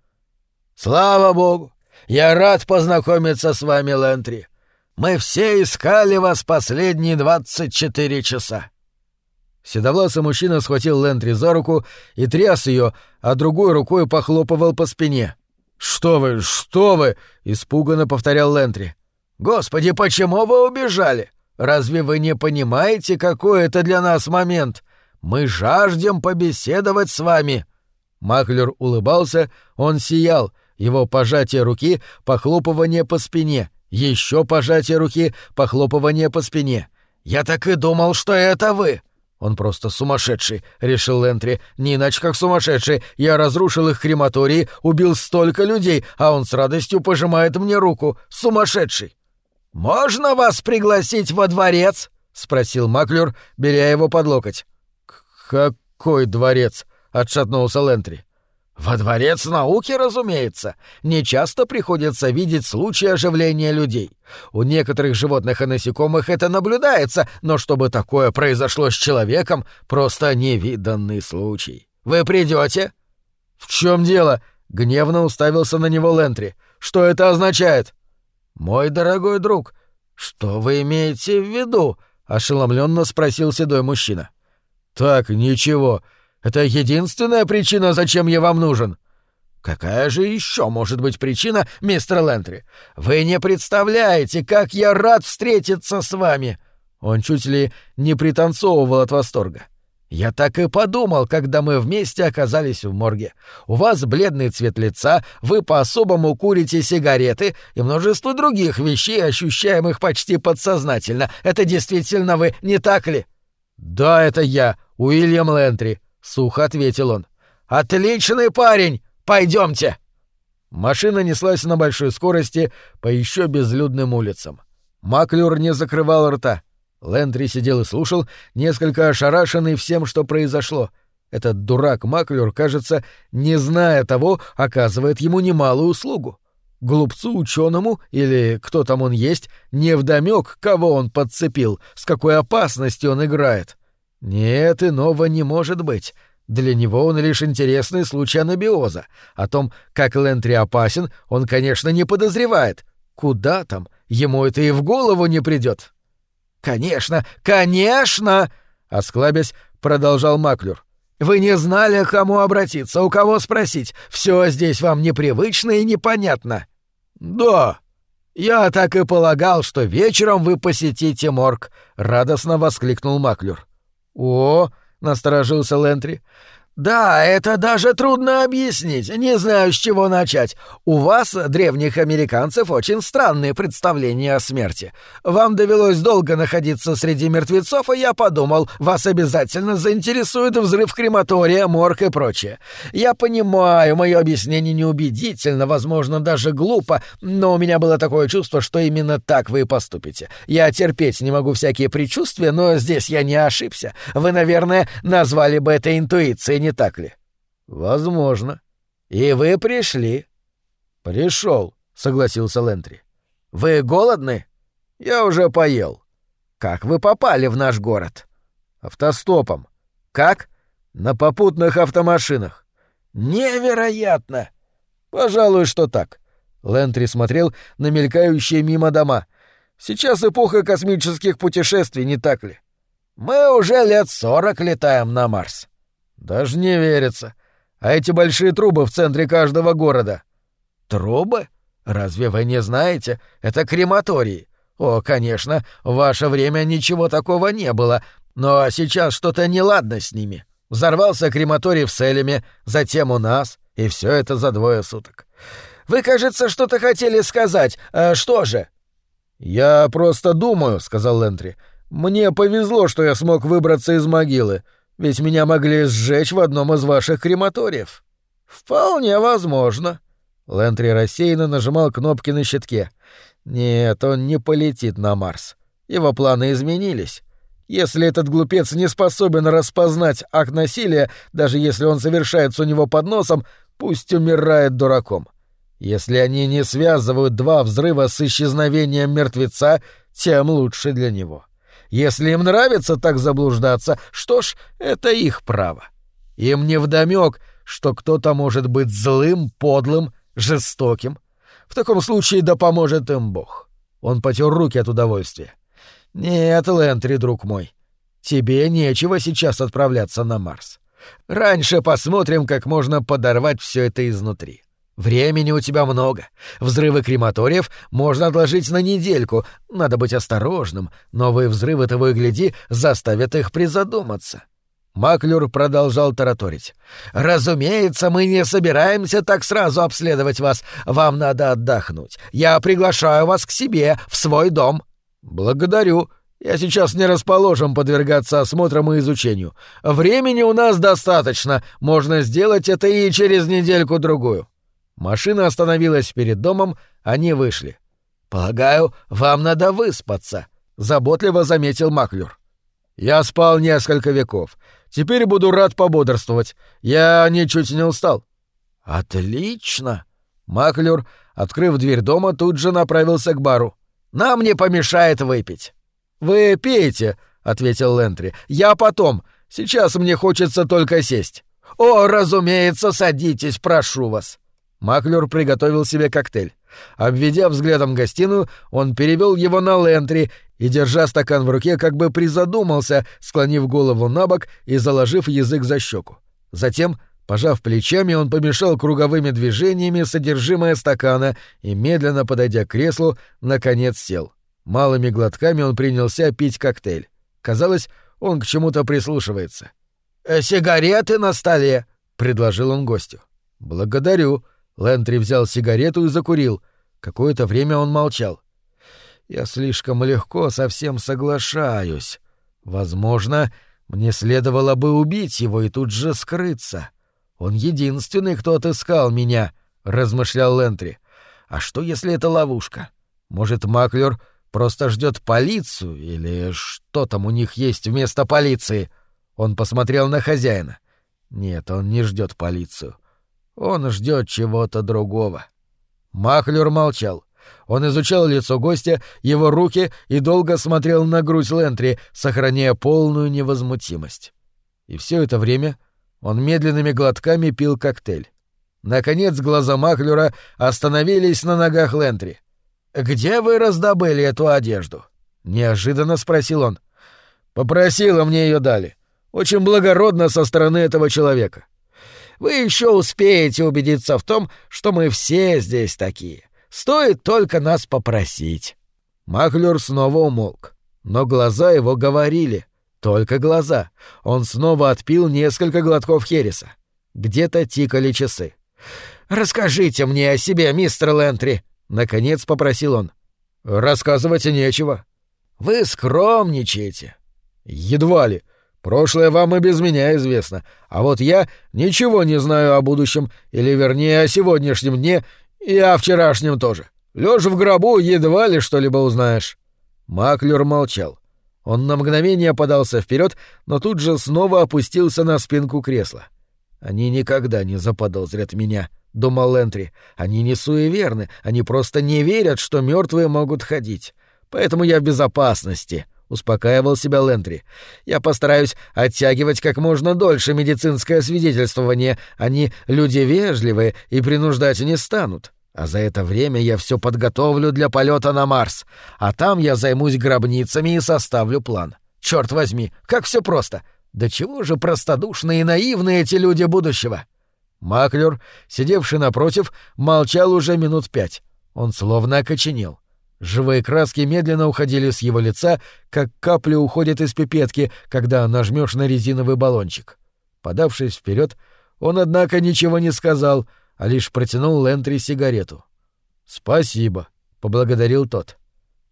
«Слава богу! Я рад познакомиться с вами, Лентри. Мы все искали вас последние двадцать четыре часа». Седовласый мужчина схватил Лентри за руку и тряс ее, а другой рукой похлопывал по спине. «Что вы, что вы!» — испуганно повторял Лентри. «Господи, почему вы убежали? Разве вы не понимаете, какой это для нас момент? Мы жаждем побеседовать с вами!» Маклер улыбался, он сиял, его пожатие руки, похлопывание по спине, еще пожатие руки, похлопывание по спине. «Я так и думал, что это вы!» «Он просто сумасшедший», — решил Лентри. «Не иначе как сумасшедший. Я разрушил их крематории, убил столько людей, а он с радостью пожимает мне руку. Сумасшедший!» «Можно вас пригласить во дворец?» — спросил Маклюр, беря его под локоть. «Какой дворец?» — отшатнулся Лентри. «Во дворец науки, разумеется. Не часто приходится видеть случаи оживления людей. У некоторых животных и насекомых это наблюдается, но чтобы такое произошло с человеком, просто невиданный случай. Вы придете? «В чем дело?» — гневно уставился на него Лентри. «Что это означает?» «Мой дорогой друг, что вы имеете в виду?» — ошеломленно спросил седой мужчина. «Так, ничего. Это единственная причина, зачем я вам нужен. Какая же еще может быть причина, мистер Лентри? Вы не представляете, как я рад встретиться с вами. Он чуть ли не пританцовывал от восторга. Я так и подумал, когда мы вместе оказались в морге. У вас бледный цвет лица, вы по-особому курите сигареты и множество других вещей, ощущаемых почти подсознательно. Это действительно вы, не так ли? Да, это я, Уильям Лентри, сухо ответил он. Отличный парень! Пойдемте! Машина неслась на большой скорости по еще безлюдным улицам. Маклюр не закрывал рта. Лэндри сидел и слушал, несколько ошарашенный всем, что произошло. Этот дурак Маклюр, кажется, не зная того, оказывает ему немалую услугу. Глупцу ученому, или кто там он есть, невдомёк, кого он подцепил, с какой опасностью он играет. Нет, иного не может быть. Для него он лишь интересный случай анабиоза. О том, как Лентри опасен, он, конечно, не подозревает. Куда там? Ему это и в голову не придет. «Конечно, конечно!» — осклабясь, продолжал Маклюр. «Вы не знали, к кому обратиться, у кого спросить. Все здесь вам непривычно и непонятно». «Да», «Я так и полагал, что вечером вы посетите морг», — радостно воскликнул Маклюр. «О!» — насторожился Лентри. «Да, это даже трудно объяснить. Не знаю, с чего начать. У вас, древних американцев, очень странные представления о смерти. Вам довелось долго находиться среди мертвецов, и я подумал, вас обязательно заинтересует взрыв крематория, морг и прочее. Я понимаю, мое объяснение неубедительно, возможно, даже глупо, но у меня было такое чувство, что именно так вы и поступите. Я терпеть не могу всякие предчувствия, но здесь я не ошибся. Вы, наверное, назвали бы это интуицией, не так ли? Возможно. И вы пришли. Пришел, согласился Лентри. Вы голодны? Я уже поел. Как вы попали в наш город? Автостопом. Как? На попутных автомашинах. Невероятно! Пожалуй, что так. Лентри смотрел на мелькающие мимо дома. Сейчас эпоха космических путешествий, не так ли? Мы уже лет сорок летаем на Марс. Даже не верится. А эти большие трубы в центре каждого города. Трубы? Разве вы не знаете? Это крематории. О, конечно, в ваше время ничего такого не было, но сейчас что-то неладно с ними. Взорвался крематорий в Селеме, затем у нас, и все это за двое суток. Вы, кажется, что-то хотели сказать. А что же? Я просто думаю, сказал Лентри. Мне повезло, что я смог выбраться из могилы. Ведь меня могли сжечь в одном из ваших крематориев. Вполне возможно. Лентри рассеянно нажимал кнопки на щитке. Нет, он не полетит на Марс. Его планы изменились. Если этот глупец не способен распознать акт насилия, даже если он совершается у него под носом, пусть умирает дураком. Если они не связывают два взрыва с исчезновением мертвеца, тем лучше для него. Если им нравится так заблуждаться, что ж, это их право. Им не вдомёк, что кто-то может быть злым, подлым, жестоким. В таком случае да поможет им Бог. Он потер руки от удовольствия. Нет, Лентри, друг мой, тебе нечего сейчас отправляться на Марс. Раньше посмотрим, как можно подорвать все это изнутри. Времени у тебя много. Взрывы крематориев можно отложить на недельку. Надо быть осторожным. Новые взрывы того и гляди заставят их призадуматься. Маклюр продолжал тараторить. «Разумеется, мы не собираемся так сразу обследовать вас. Вам надо отдохнуть. Я приглашаю вас к себе, в свой дом». «Благодарю. Я сейчас не расположен подвергаться осмотрам и изучению. Времени у нас достаточно. Можно сделать это и через недельку-другую». Машина остановилась перед домом, они вышли. «Полагаю, вам надо выспаться», — заботливо заметил Маклюр. «Я спал несколько веков. Теперь буду рад пободрствовать. Я ничуть не устал». «Отлично!» Маклюр, открыв дверь дома, тут же направился к бару. «Нам не помешает выпить». «Вы пейте», — ответил Лентри. «Я потом. Сейчас мне хочется только сесть». «О, разумеется, садитесь, прошу вас». Маклюр приготовил себе коктейль. Обведя взглядом гостиную, он перевел его на Лентри и, держа стакан в руке, как бы призадумался, склонив голову на бок и заложив язык за щеку. Затем, пожав плечами, он помешал круговыми движениями содержимое стакана и, медленно подойдя к креслу, наконец сел. Малыми глотками он принялся пить коктейль. Казалось, он к чему-то прислушивается. «Э, «Сигареты на столе», — предложил он гостю. «Благодарю». Лентри взял сигарету и закурил. Какое-то время он молчал. Я слишком легко совсем соглашаюсь. Возможно, мне следовало бы убить его и тут же скрыться. Он единственный, кто отыскал меня, размышлял Лентри. А что, если это ловушка? Может, Маклер просто ждет полицию или что там у них есть вместо полиции? Он посмотрел на хозяина. Нет, он не ждет полицию. Он ждет чего-то другого. Маклер молчал. Он изучал лицо гостя, его руки и долго смотрел на грудь Лентри, сохраняя полную невозмутимость. И все это время он медленными глотками пил коктейль. Наконец глаза Маклюра остановились на ногах Лентри. «Где вы раздобыли эту одежду?» — неожиданно спросил он. «Попросила мне ее дали. Очень благородно со стороны этого человека. Вы еще успеете убедиться в том, что мы все здесь такие. Стоит только нас попросить». Маклюр снова умолк. Но глаза его говорили. Только глаза. Он снова отпил несколько глотков Хереса. Где-то тикали часы. «Расскажите мне о себе, мистер Лентри», — наконец попросил он. «Рассказывать нечего». «Вы скромничаете». «Едва ли. Прошлое вам и без меня известно. А вот я ничего не знаю о будущем, или вернее о сегодняшнем дне и о вчерашнем тоже. Лежа в гробу, едва ли что-либо узнаешь. Маклер молчал. Он на мгновение подался вперед, но тут же снова опустился на спинку кресла. Они никогда не заподозрят меня, думал Лентри. Они не суеверны, они просто не верят, что мертвые могут ходить. Поэтому я в безопасности, успокаивал себя Лентри. Я постараюсь оттягивать как можно дольше медицинское свидетельствование. Они люди вежливые и принуждать не станут. А за это время я все подготовлю для полета на Марс, а там я займусь гробницами и составлю план. Черт возьми, как все просто! Да чего же простодушные и наивные эти люди будущего? Маклер, сидевший напротив, молчал уже минут пять. Он словно окоченел. Живые краски медленно уходили с его лица, как капли уходят из пипетки, когда нажмешь на резиновый баллончик. Подавшись вперед, он, однако, ничего не сказал — а лишь протянул Лентри сигарету. «Спасибо», — поблагодарил тот.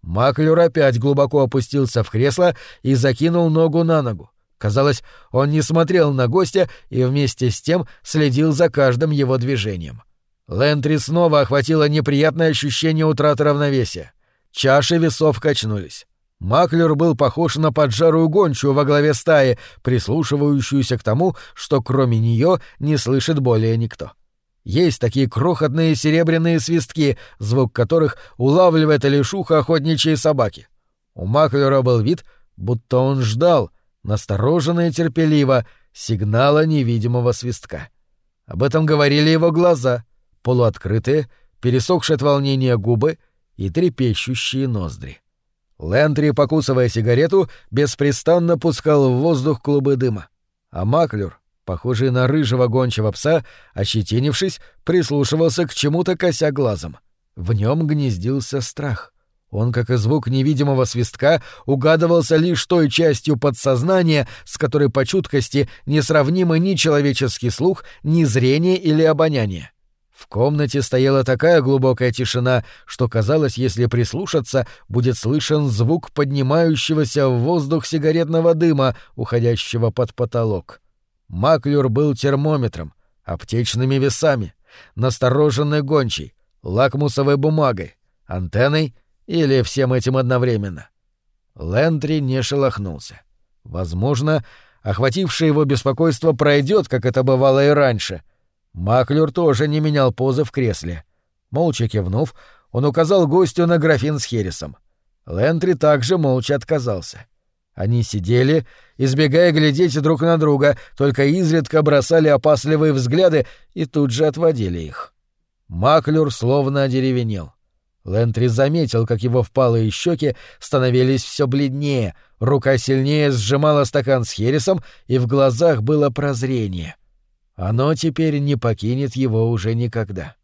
Маклюр опять глубоко опустился в кресло и закинул ногу на ногу. Казалось, он не смотрел на гостя и вместе с тем следил за каждым его движением. Лентри снова охватило неприятное ощущение утраты равновесия. Чаши весов качнулись. Маклер был похож на поджарую гончую во главе стаи, прислушивающуюся к тому, что кроме нее не слышит более никто. Есть такие крохотные серебряные свистки, звук которых улавливает лишь ухо охотничьей собаки. У Маклера был вид, будто он ждал, настороженно и терпеливо, сигнала невидимого свистка. Об этом говорили его глаза, полуоткрытые, пересохшие от волнения губы и трепещущие ноздри. Лентри, покусывая сигарету, беспрестанно пускал в воздух клубы дыма. А Маклюр, похожий на рыжего гончего пса, ощетинившись, прислушивался к чему-то кося глазом. В нем гнездился страх. Он, как и звук невидимого свистка, угадывался лишь той частью подсознания, с которой по чуткости несравнимы ни человеческий слух, ни зрение или обоняние. В комнате стояла такая глубокая тишина, что казалось, если прислушаться, будет слышен звук поднимающегося в воздух сигаретного дыма, уходящего под потолок. Маклюр был термометром, аптечными весами, настороженной гончей, лакмусовой бумагой, антенной или всем этим одновременно. Лендри не шелохнулся. Возможно, охватившее его беспокойство пройдет, как это бывало и раньше. Маклюр тоже не менял позы в кресле. Молча кивнув, он указал гостю на графин с хересом. Лендри также молча отказался. Они сидели, избегая глядеть друг на друга, только изредка бросали опасливые взгляды и тут же отводили их. Маклюр словно одеревенел. Лентри заметил, как его впалые щеки становились все бледнее, рука сильнее сжимала стакан с хересом, и в глазах было прозрение. Оно теперь не покинет его уже никогда.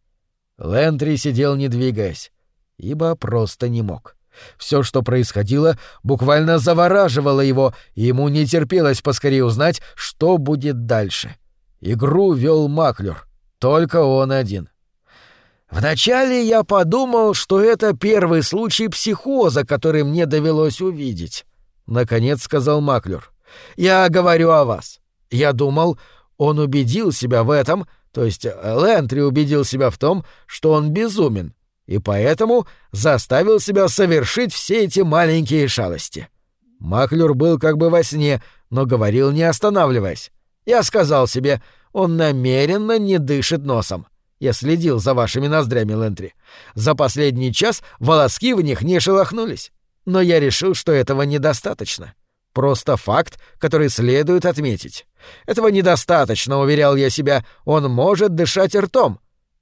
Лентри сидел не двигаясь, ибо просто не мог. Все, что происходило, буквально завораживало его, и ему не терпелось поскорее узнать, что будет дальше. Игру вел Маклюр, только он один. Вначале я подумал, что это первый случай психоза, который мне довелось увидеть, наконец сказал Маклюр. Я говорю о вас. Я думал, он убедил себя в этом, то есть Лентри убедил себя в том, что он безумен, и поэтому заставил себя совершить все эти маленькие шалости. Маклюр был как бы во сне, но говорил не останавливаясь. Я сказал себе, он намеренно не дышит носом. Я следил за вашими ноздрями, Лентри. За последний час волоски в них не шелохнулись. Но я решил, что этого недостаточно. Просто факт, который следует отметить. Этого недостаточно, уверял я себя. Он может дышать ртом.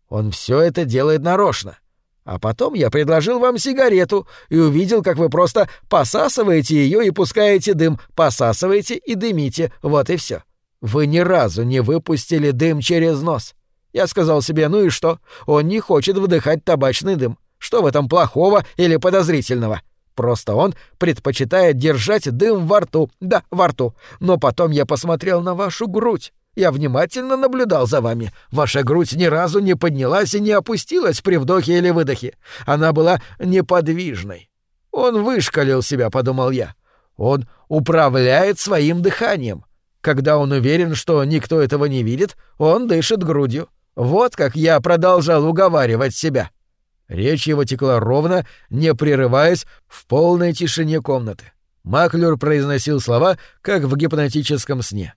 Он все это делает нарочно. А потом я предложил вам сигарету и увидел, как вы просто посасываете ее и пускаете дым, посасываете и дымите, вот и все. Вы ни разу не выпустили дым через нос. Я сказал себе, ну и что? Он не хочет вдыхать табачный дым. Что в этом плохого или подозрительного? Просто он предпочитает держать дым во рту. Да, во рту. Но потом я посмотрел на вашу грудь. Я внимательно наблюдал за вами. Ваша грудь ни разу не поднялась и не опустилась при вдохе или выдохе. Она была неподвижной. Он вышкалил себя, подумал я. Он управляет своим дыханием. Когда он уверен, что никто этого не видит, он дышит грудью. Вот как я продолжал уговаривать себя. Речь его текла ровно, не прерываясь, в полной тишине комнаты. Маклюр произносил слова, как в гипнотическом сне.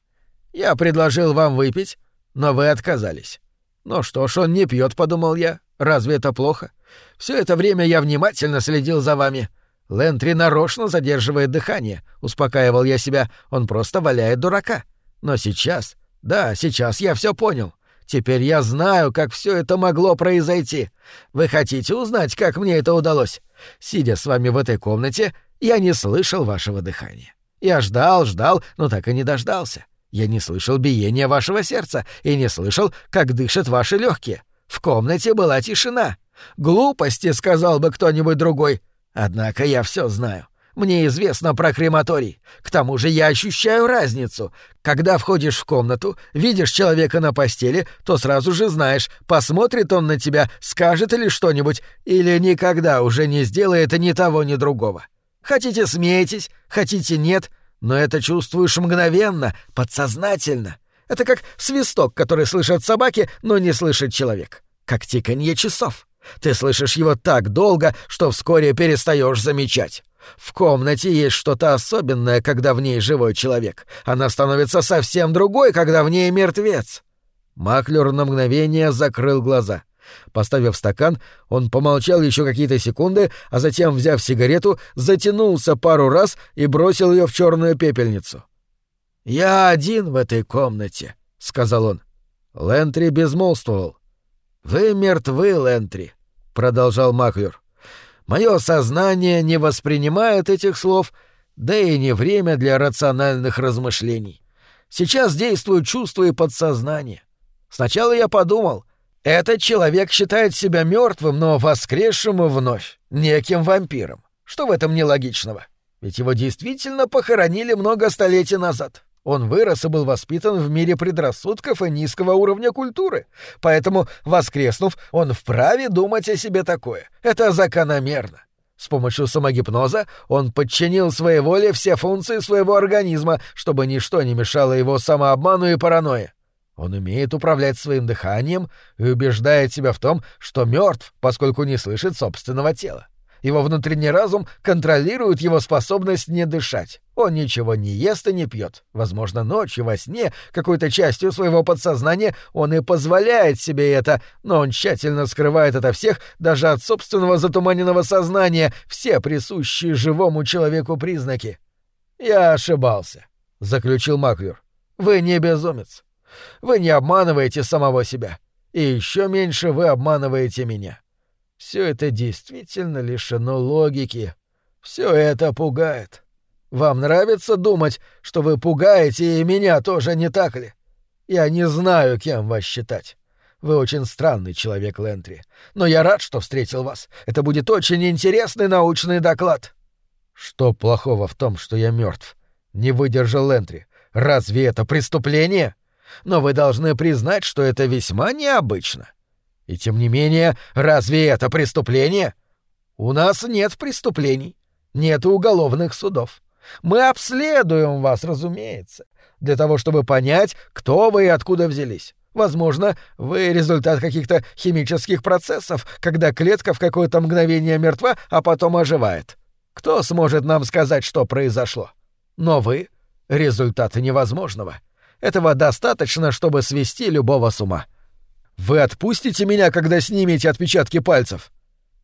«Я предложил вам выпить, но вы отказались». «Ну что ж, он не пьет, подумал я. Разве это плохо? Все это время я внимательно следил за вами. Лентри нарочно задерживает дыхание», — успокаивал я себя. «Он просто валяет дурака. Но сейчас... Да, сейчас я все понял. Теперь я знаю, как все это могло произойти. Вы хотите узнать, как мне это удалось? Сидя с вами в этой комнате, я не слышал вашего дыхания. Я ждал, ждал, но так и не дождался. Я не слышал биения вашего сердца и не слышал, как дышат ваши легкие. В комнате была тишина. Глупости, сказал бы кто-нибудь другой. Однако я все знаю. Мне известно про крематорий. К тому же я ощущаю разницу. Когда входишь в комнату, видишь человека на постели, то сразу же знаешь, посмотрит он на тебя, скажет ли что-нибудь, или никогда уже не сделает ни того, ни другого. Хотите смеетесь, хотите нет, но это чувствуешь мгновенно, подсознательно. Это как свисток, который слышат собаки, но не слышит человек. Как тиканье часов. Ты слышишь его так долго, что вскоре перестаешь замечать. В комнате есть что-то особенное, когда в ней живой человек. Она становится совсем другой, когда в ней мертвец. Маклер на мгновение закрыл глаза. Поставив стакан, он помолчал еще какие-то секунды, а затем, взяв сигарету, затянулся пару раз и бросил ее в черную пепельницу. «Я один в этой комнате», — сказал он. Лентри безмолвствовал. «Вы мертвы, Лентри», — продолжал Маклер. Мое сознание не воспринимает этих слов, да и не время для рациональных размышлений. Сейчас действуют чувства и подсознание. Сначала я подумал, этот человек считает себя мертвым, но воскресшим вновь. неким вампиром. Что в этом нелогичного? Ведь его действительно похоронили много столетий назад. Он вырос и был воспитан в мире предрассудков и низкого уровня культуры. Поэтому, воскреснув, он вправе думать о себе такое. Это закономерно. С помощью самогипноза он подчинил своей воле все функции своего организма, чтобы ничто не мешало его самообману и паранойе. Он умеет управлять своим дыханием и убеждает себя в том, что мертв, поскольку не слышит собственного тела. Его внутренний разум контролирует его способность не дышать. Он ничего не ест и не пьет. Возможно, ночью во сне, какой-то частью своего подсознания, он и позволяет себе это, но он тщательно скрывает это всех, даже от собственного затуманенного сознания, все присущие живому человеку признаки. «Я ошибался», — заключил Маклюр. «Вы не безумец. Вы не обманываете самого себя. И еще меньше вы обманываете меня. Все это действительно лишено логики. Все это пугает. Вам нравится думать, что вы пугаете и меня тоже, не так ли? Я не знаю, кем вас считать. Вы очень странный человек, Лентри. Но я рад, что встретил вас. Это будет очень интересный научный доклад. Что плохого в том, что я мертв? Не выдержал Лентри. Разве это преступление? Но вы должны признать, что это весьма необычно. И тем не менее, разве это преступление? У нас нет преступлений, нет уголовных судов. Мы обследуем вас, разумеется, для того, чтобы понять, кто вы и откуда взялись. Возможно, вы результат каких-то химических процессов, когда клетка в какое-то мгновение мертва, а потом оживает. Кто сможет нам сказать, что произошло? Но вы — результат невозможного. Этого достаточно, чтобы свести любого с ума. — вы отпустите меня, когда снимете отпечатки пальцев?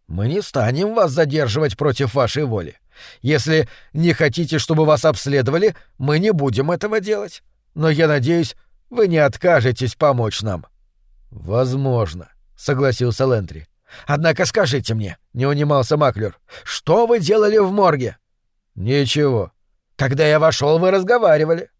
Мы не станем вас задерживать против вашей воли. Если не хотите, чтобы вас обследовали, мы не будем этого делать. Но я надеюсь, вы не откажетесь помочь нам. Возможно, согласился Лентри. Однако скажите мне, не унимался Маклер, что вы делали в морге? Ничего. Когда я вошел, вы разговаривали.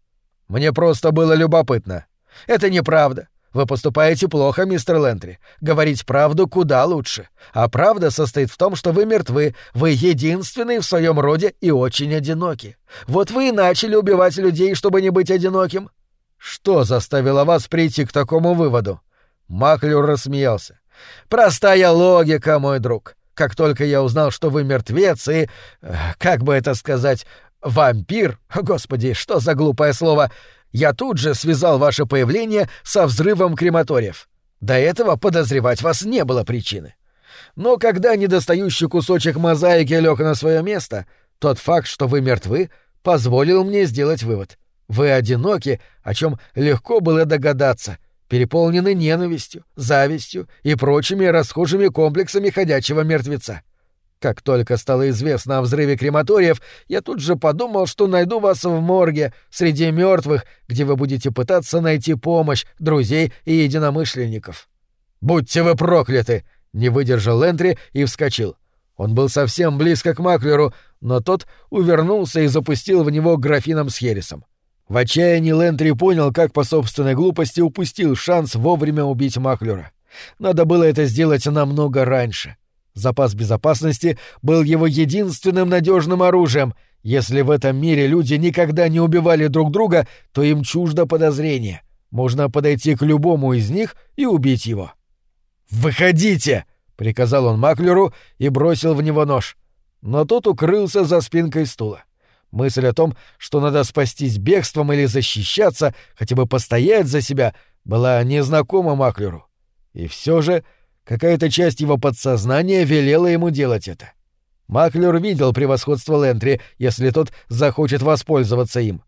Мне просто было любопытно. Это неправда. Вы поступаете плохо, мистер Лентри. Говорить правду куда лучше. А правда состоит в том, что вы мертвы, вы единственный в своем роде и очень одиноки. Вот вы и начали убивать людей, чтобы не быть одиноким. Что заставило вас прийти к такому выводу? Маклюр рассмеялся. Простая логика, мой друг. Как только я узнал, что вы мертвец и... Э, как бы это сказать... Вампир? Господи, что за глупое слово? Я тут же связал ваше появление со взрывом крематориев. До этого подозревать вас не было причины. Но когда недостающий кусочек мозаики лег на свое место, тот факт, что вы мертвы, позволил мне сделать вывод. Вы одиноки, о чем легко было догадаться, переполнены ненавистью, завистью и прочими расхожими комплексами ходячего мертвеца. Как только стало известно о взрыве крематориев, я тут же подумал, что найду вас в морге, среди мертвых, где вы будете пытаться найти помощь, друзей и единомышленников. «Будьте вы прокляты!» — не выдержал Лентри и вскочил. Он был совсем близко к Маклеру, но тот увернулся и запустил в него графином с хересом. В отчаянии Лентри понял, как по собственной глупости упустил шанс вовремя убить Маклера. Надо было это сделать намного раньше. — Запас безопасности был его единственным надежным оружием. Если в этом мире люди никогда не убивали друг друга, то им чуждо подозрение. Можно подойти к любому из них и убить его. «Выходите!» — приказал он Маклеру и бросил в него нож. Но тот укрылся за спинкой стула. Мысль о том, что надо спастись бегством или защищаться, хотя бы постоять за себя, была незнакома Маклеру. И все же Какая-то часть его подсознания велела ему делать это. Маклер видел превосходство Лентри, если тот захочет воспользоваться им.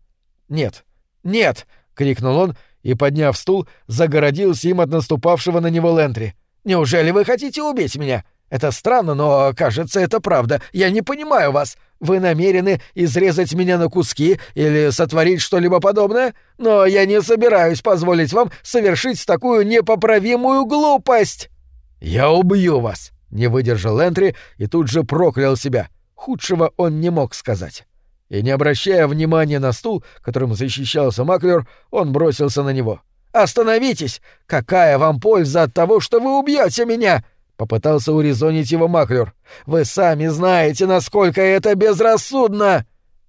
«Нет! Нет!» — крикнул он и, подняв стул, загородился им от наступавшего на него Лентри. «Неужели вы хотите убить меня? Это странно, но, кажется, это правда. Я не понимаю вас. Вы намерены изрезать меня на куски или сотворить что-либо подобное? Но я не собираюсь позволить вам совершить такую непоправимую глупость!» «Я убью вас!» — не выдержал Энтри и тут же проклял себя. Худшего он не мог сказать. И не обращая внимания на стул, которым защищался Маклер, он бросился на него. «Остановитесь! Какая вам польза от того, что вы убьете меня?» Попытался урезонить его Маклюр. «Вы сами знаете, насколько это безрассудно!»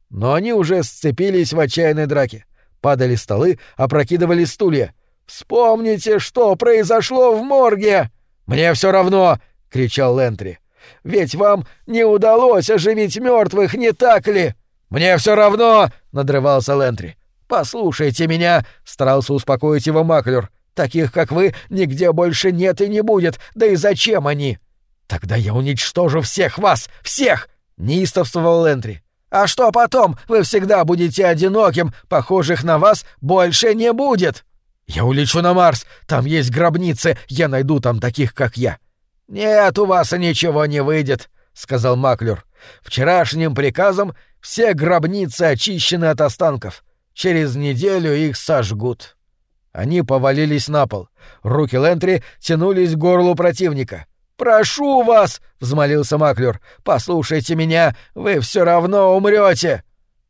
Но они уже сцепились в отчаянной драке. Падали столы, опрокидывали стулья. «Вспомните, что произошло в морге!» «Мне все равно!» — кричал Лентри. «Ведь вам не удалось оживить мертвых, не так ли?» «Мне все равно!» — надрывался Лентри. «Послушайте меня!» — старался успокоить его Маклюр. «Таких, как вы, нигде больше нет и не будет. Да и зачем они?» «Тогда я уничтожу всех вас! Всех!» — неистовствовал Лентри. «А что потом? Вы всегда будете одиноким. Похожих на вас больше не будет!» «Я улечу на Марс. Там есть гробницы. Я найду там таких, как я». «Нет, у вас ничего не выйдет», — сказал Маклюр. «Вчерашним приказом все гробницы очищены от останков. Через неделю их сожгут. Они повалились на пол. Руки Лентри тянулись к горлу противника. «Прошу вас!» — взмолился Маклюр. «Послушайте меня, вы все равно умрете!»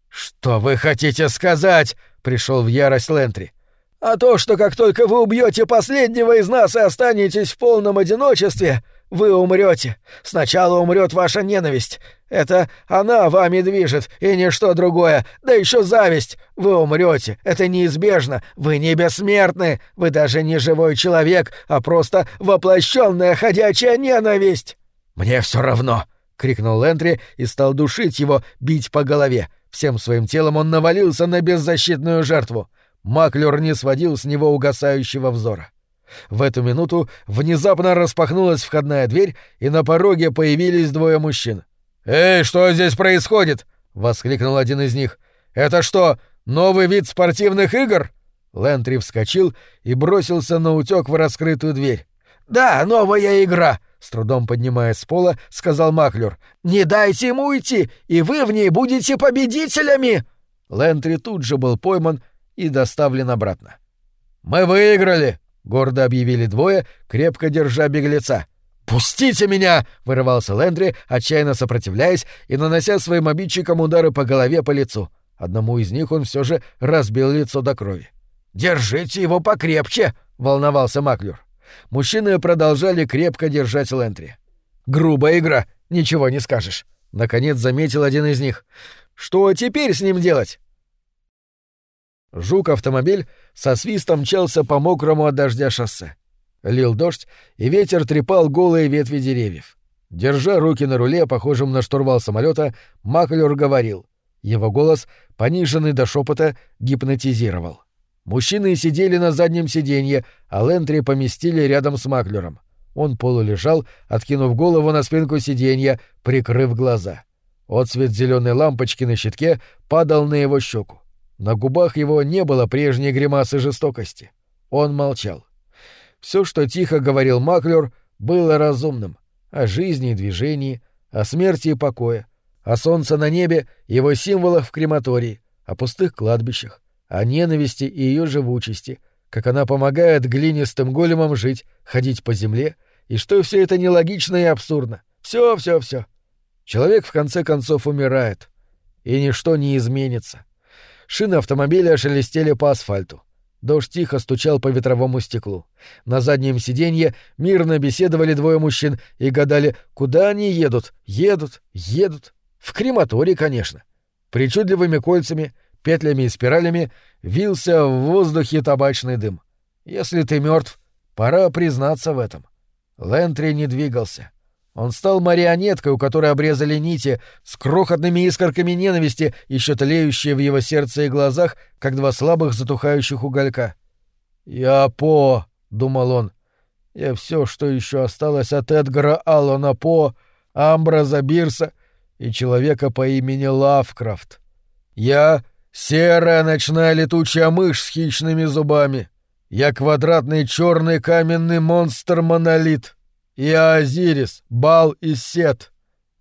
«Что вы хотите сказать?» — пришел в ярость Лентри. «А то, что как только вы убьете последнего из нас и останетесь в полном одиночестве, вы умрете. Сначала умрет ваша ненависть. Это она вами движет, и ничто другое. Да еще зависть. Вы умрете. Это неизбежно. Вы не бессмертны. Вы даже не живой человек, а просто воплощенная ходячая ненависть. Мне все равно, крикнул Лентри и стал душить его, бить по голове. Всем своим телом он навалился на беззащитную жертву. Маклер не сводил с него угасающего взора. В эту минуту внезапно распахнулась входная дверь, и на пороге появились двое мужчин. «Эй, что здесь происходит?» — воскликнул один из них. «Это что, новый вид спортивных игр?» Лентри вскочил и бросился на утёк в раскрытую дверь. «Да, новая игра!» — с трудом поднимаясь с пола, сказал Маклюр. «Не дайте ему уйти, и вы в ней будете победителями!» Лентри тут же был пойман и доставлен обратно. «Мы выиграли!» — гордо объявили двое, крепко держа беглеца. «Пустите меня!» — вырывался Лендри, отчаянно сопротивляясь и нанося своим обидчикам удары по голове по лицу. Одному из них он все же разбил лицо до крови. «Держите его покрепче!» — волновался Маклюр. Мужчины продолжали крепко держать Лендри. «Грубая игра, ничего не скажешь», — наконец заметил один из них. «Что теперь с ним делать?» Жук-автомобиль со свистом мчался по мокрому от дождя шоссе. Лил дождь, и ветер трепал голые ветви деревьев. Держа руки на руле, похожем на штурвал самолета, Маклюр говорил. Его голос, пониженный до шепота, гипнотизировал. Мужчины сидели на заднем сиденье, а Лентри поместили рядом с Маклюром. Он полулежал, откинув голову на спинку сиденья, прикрыв глаза. Отцвет зеленой лампочки на щитке падал на его щеку. На губах его не было прежней гримасы жестокости. Он молчал. Все, что тихо говорил Маклер, было разумным. О жизни и движении, о смерти и покое, о солнце на небе, его символах в крематории, о пустых кладбищах, о ненависти и ее живучести, как она помогает глинистым големам жить, ходить по земле, и что все это нелогично и абсурдно. Все, все, все. Человек в конце концов умирает, и ничто не изменится. Шины автомобиля шелестели по асфальту. Дождь тихо стучал по ветровому стеклу. На заднем сиденье мирно беседовали двое мужчин и гадали, куда они едут. Едут, едут. В крематорий, конечно. Причудливыми кольцами, петлями и спиралями вился в воздухе табачный дым. Если ты мертв, пора признаться в этом. Лентри не двигался. Он стал марионеткой, у которой обрезали нити, с крохотными искорками ненависти, еще тлеющие в его сердце и глазах, как два слабых затухающих уголька. «Я По», — думал он, — «я все, что еще осталось от Эдгара Аллана По, Амбраза Бирса и человека по имени Лавкрафт. Я — серая ночная летучая мышь с хищными зубами. Я квадратный черный каменный монстр-монолит». Я Азирис, Бал и Сет.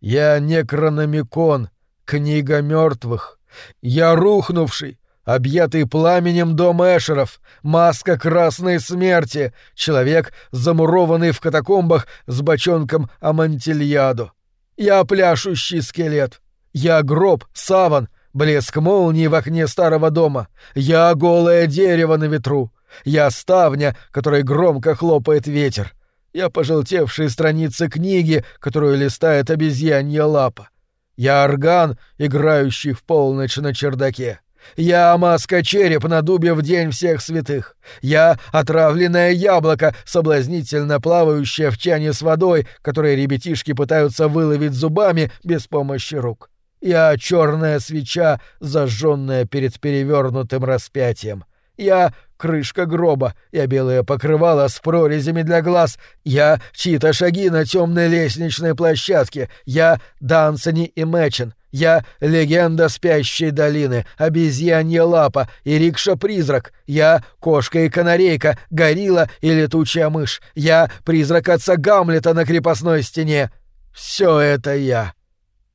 Я Некрономикон, книга мертвых. Я рухнувший, объятый пламенем дом Эшеров, маска красной смерти, человек, замурованный в катакомбах с бочонком Амантильяду. Я пляшущий скелет. Я гроб, саван, блеск молнии в окне старого дома. Я голое дерево на ветру. Я ставня, которой громко хлопает ветер. Я пожелтевшие страницы книги, которую листает обезьянья лапа. Я орган, играющий в полночь на чердаке. Я маска-череп на дубе в день всех святых. Я отравленное яблоко, соблазнительно плавающее в чане с водой, которое ребятишки пытаются выловить зубами без помощи рук. Я черная свеча, зажженная перед перевернутым распятием. Я крышка гроба, я белое покрывало с прорезями для глаз, я чьи-то шаги на темной лестничной площадке, я Дансони и Мэчин, я легенда спящей долины, обезьянья лапа и рикша-призрак, я кошка и канарейка, горилла и летучая мышь, я призрак отца Гамлета на крепостной стене. Все это я.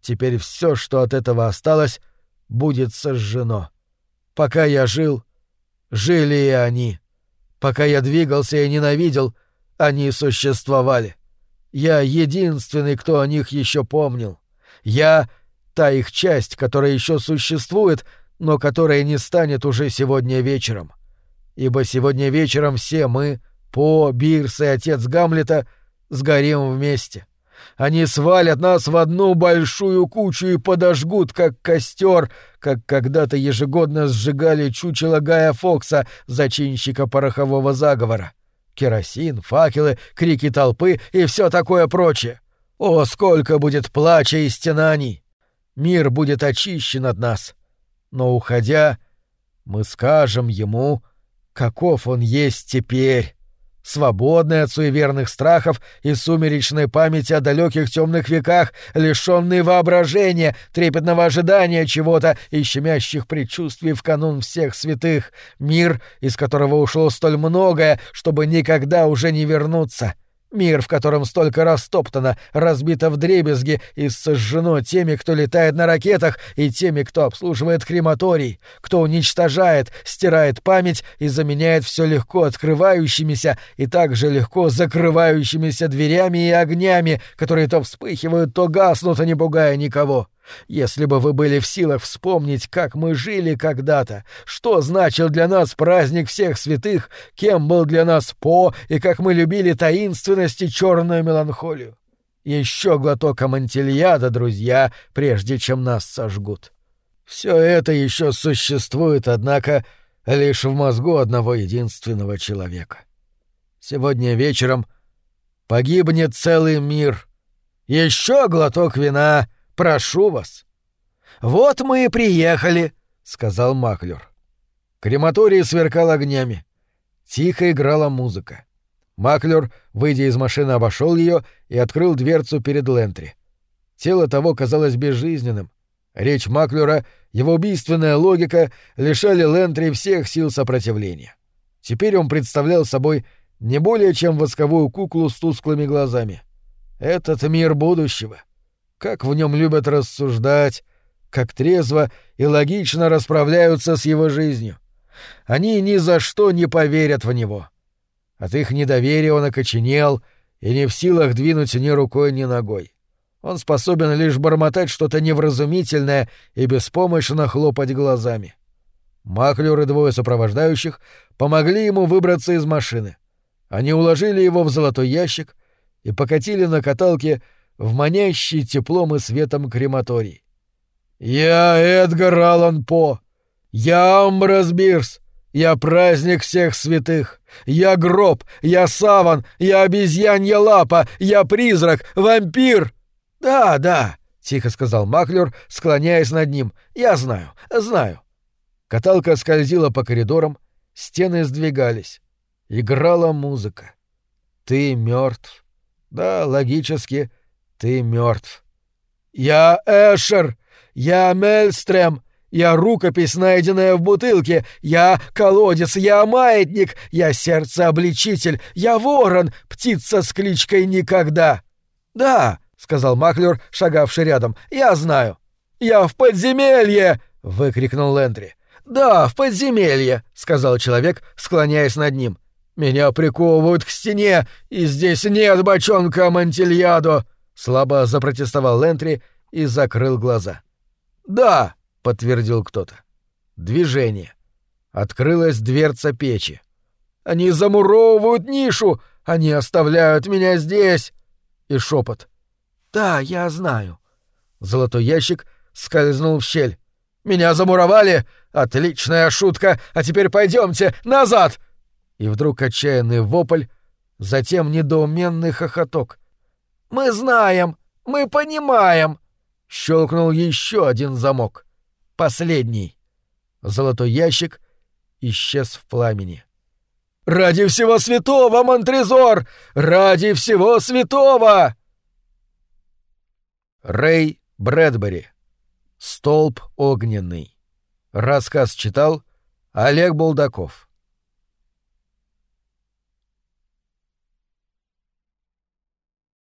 Теперь все, что от этого осталось, будет сожжено. Пока я жил, жили и они. Пока я двигался и ненавидел, они существовали. Я единственный, кто о них еще помнил. Я — та их часть, которая еще существует, но которая не станет уже сегодня вечером. Ибо сегодня вечером все мы, По, Бирс и отец Гамлета, сгорим вместе. Они свалят нас в одну большую кучу и подожгут, как костер, как когда-то ежегодно сжигали чучело Гая Фокса, зачинщика порохового заговора. Керосин, факелы, крики толпы и все такое прочее. О, сколько будет плача и стенаний! Мир будет очищен от нас. Но, уходя, мы скажем ему, каков он есть теперь свободный от суеверных страхов и сумеречной памяти о далеких темных веках, лишенный воображения, трепетного ожидания чего-то и щемящих предчувствий в канун всех святых, мир, из которого ушло столь многое, чтобы никогда уже не вернуться. Мир, в котором столько растоптано, разбито в дребезги и сожжено теми, кто летает на ракетах, и теми, кто обслуживает крематорий, кто уничтожает, стирает память и заменяет все легко открывающимися и также легко закрывающимися дверями и огнями, которые то вспыхивают, то гаснут, а не пугая никого. Если бы вы были в силах вспомнить, как мы жили когда-то, что значил для нас праздник всех святых, кем был для нас По и как мы любили таинственность и черную меланхолию. Еще глоток амантильяда, друзья, прежде чем нас сожгут. Все это еще существует, однако, лишь в мозгу одного единственного человека. Сегодня вечером погибнет целый мир. Еще глоток вина — Прошу вас. Вот мы и приехали, сказал Маклер. Крематорий сверкал огнями. Тихо играла музыка. Маклер, выйдя из машины, обошел ее и открыл дверцу перед Лентри. Тело того казалось безжизненным. Речь Маклера, его убийственная логика лишали Лентри всех сил сопротивления. Теперь он представлял собой не более чем восковую куклу с тусклыми глазами. Этот мир будущего — как в нем любят рассуждать, как трезво и логично расправляются с его жизнью. Они ни за что не поверят в него. От их недоверия он окоченел и не в силах двинуть ни рукой, ни ногой. Он способен лишь бормотать что-то невразумительное и беспомощно хлопать глазами. Маклюр и двое сопровождающих помогли ему выбраться из машины. Они уложили его в золотой ящик и покатили на каталке в манящий теплом и светом крематорий. «Я Эдгар Аллан По. Я Амброс Бирс. Я праздник всех святых. Я гроб. Я саван. Я обезьянья лапа. Я призрак. Вампир!» «Да, да», — тихо сказал Маклер, склоняясь над ним. «Я знаю, знаю». Каталка скользила по коридорам, стены сдвигались. Играла музыка. «Ты мертв. Да, логически, — ты мертв. Я Эшер, я Мельстрем, я рукопись, найденная в бутылке, я колодец, я маятник, я сердце-обличитель, я ворон, птица с кличкой Никогда. Да, сказал Маклер, шагавший рядом, я знаю. Я в подземелье! выкрикнул Лендри. Да, в подземелье, сказал человек, склоняясь над ним. Меня приковывают к стене, и здесь нет бочонка Монтильядо. Слабо запротестовал Лентри и закрыл глаза. «Да!» — подтвердил кто-то. Движение. Открылась дверца печи. «Они замуровывают нишу!» Они оставляют меня здесь!» И шепот. «Да, я знаю». Золотой ящик скользнул в щель. «Меня замуровали? Отличная шутка! А теперь пойдемте назад!» И вдруг отчаянный вопль, затем недоуменный хохоток. «Мы знаем! Мы понимаем!» Щелкнул еще один замок. Последний. Золотой ящик исчез в пламени. «Ради всего святого, Монтрезор! Ради всего святого!» Рэй Брэдбери. Столб огненный. Рассказ читал Олег Булдаков.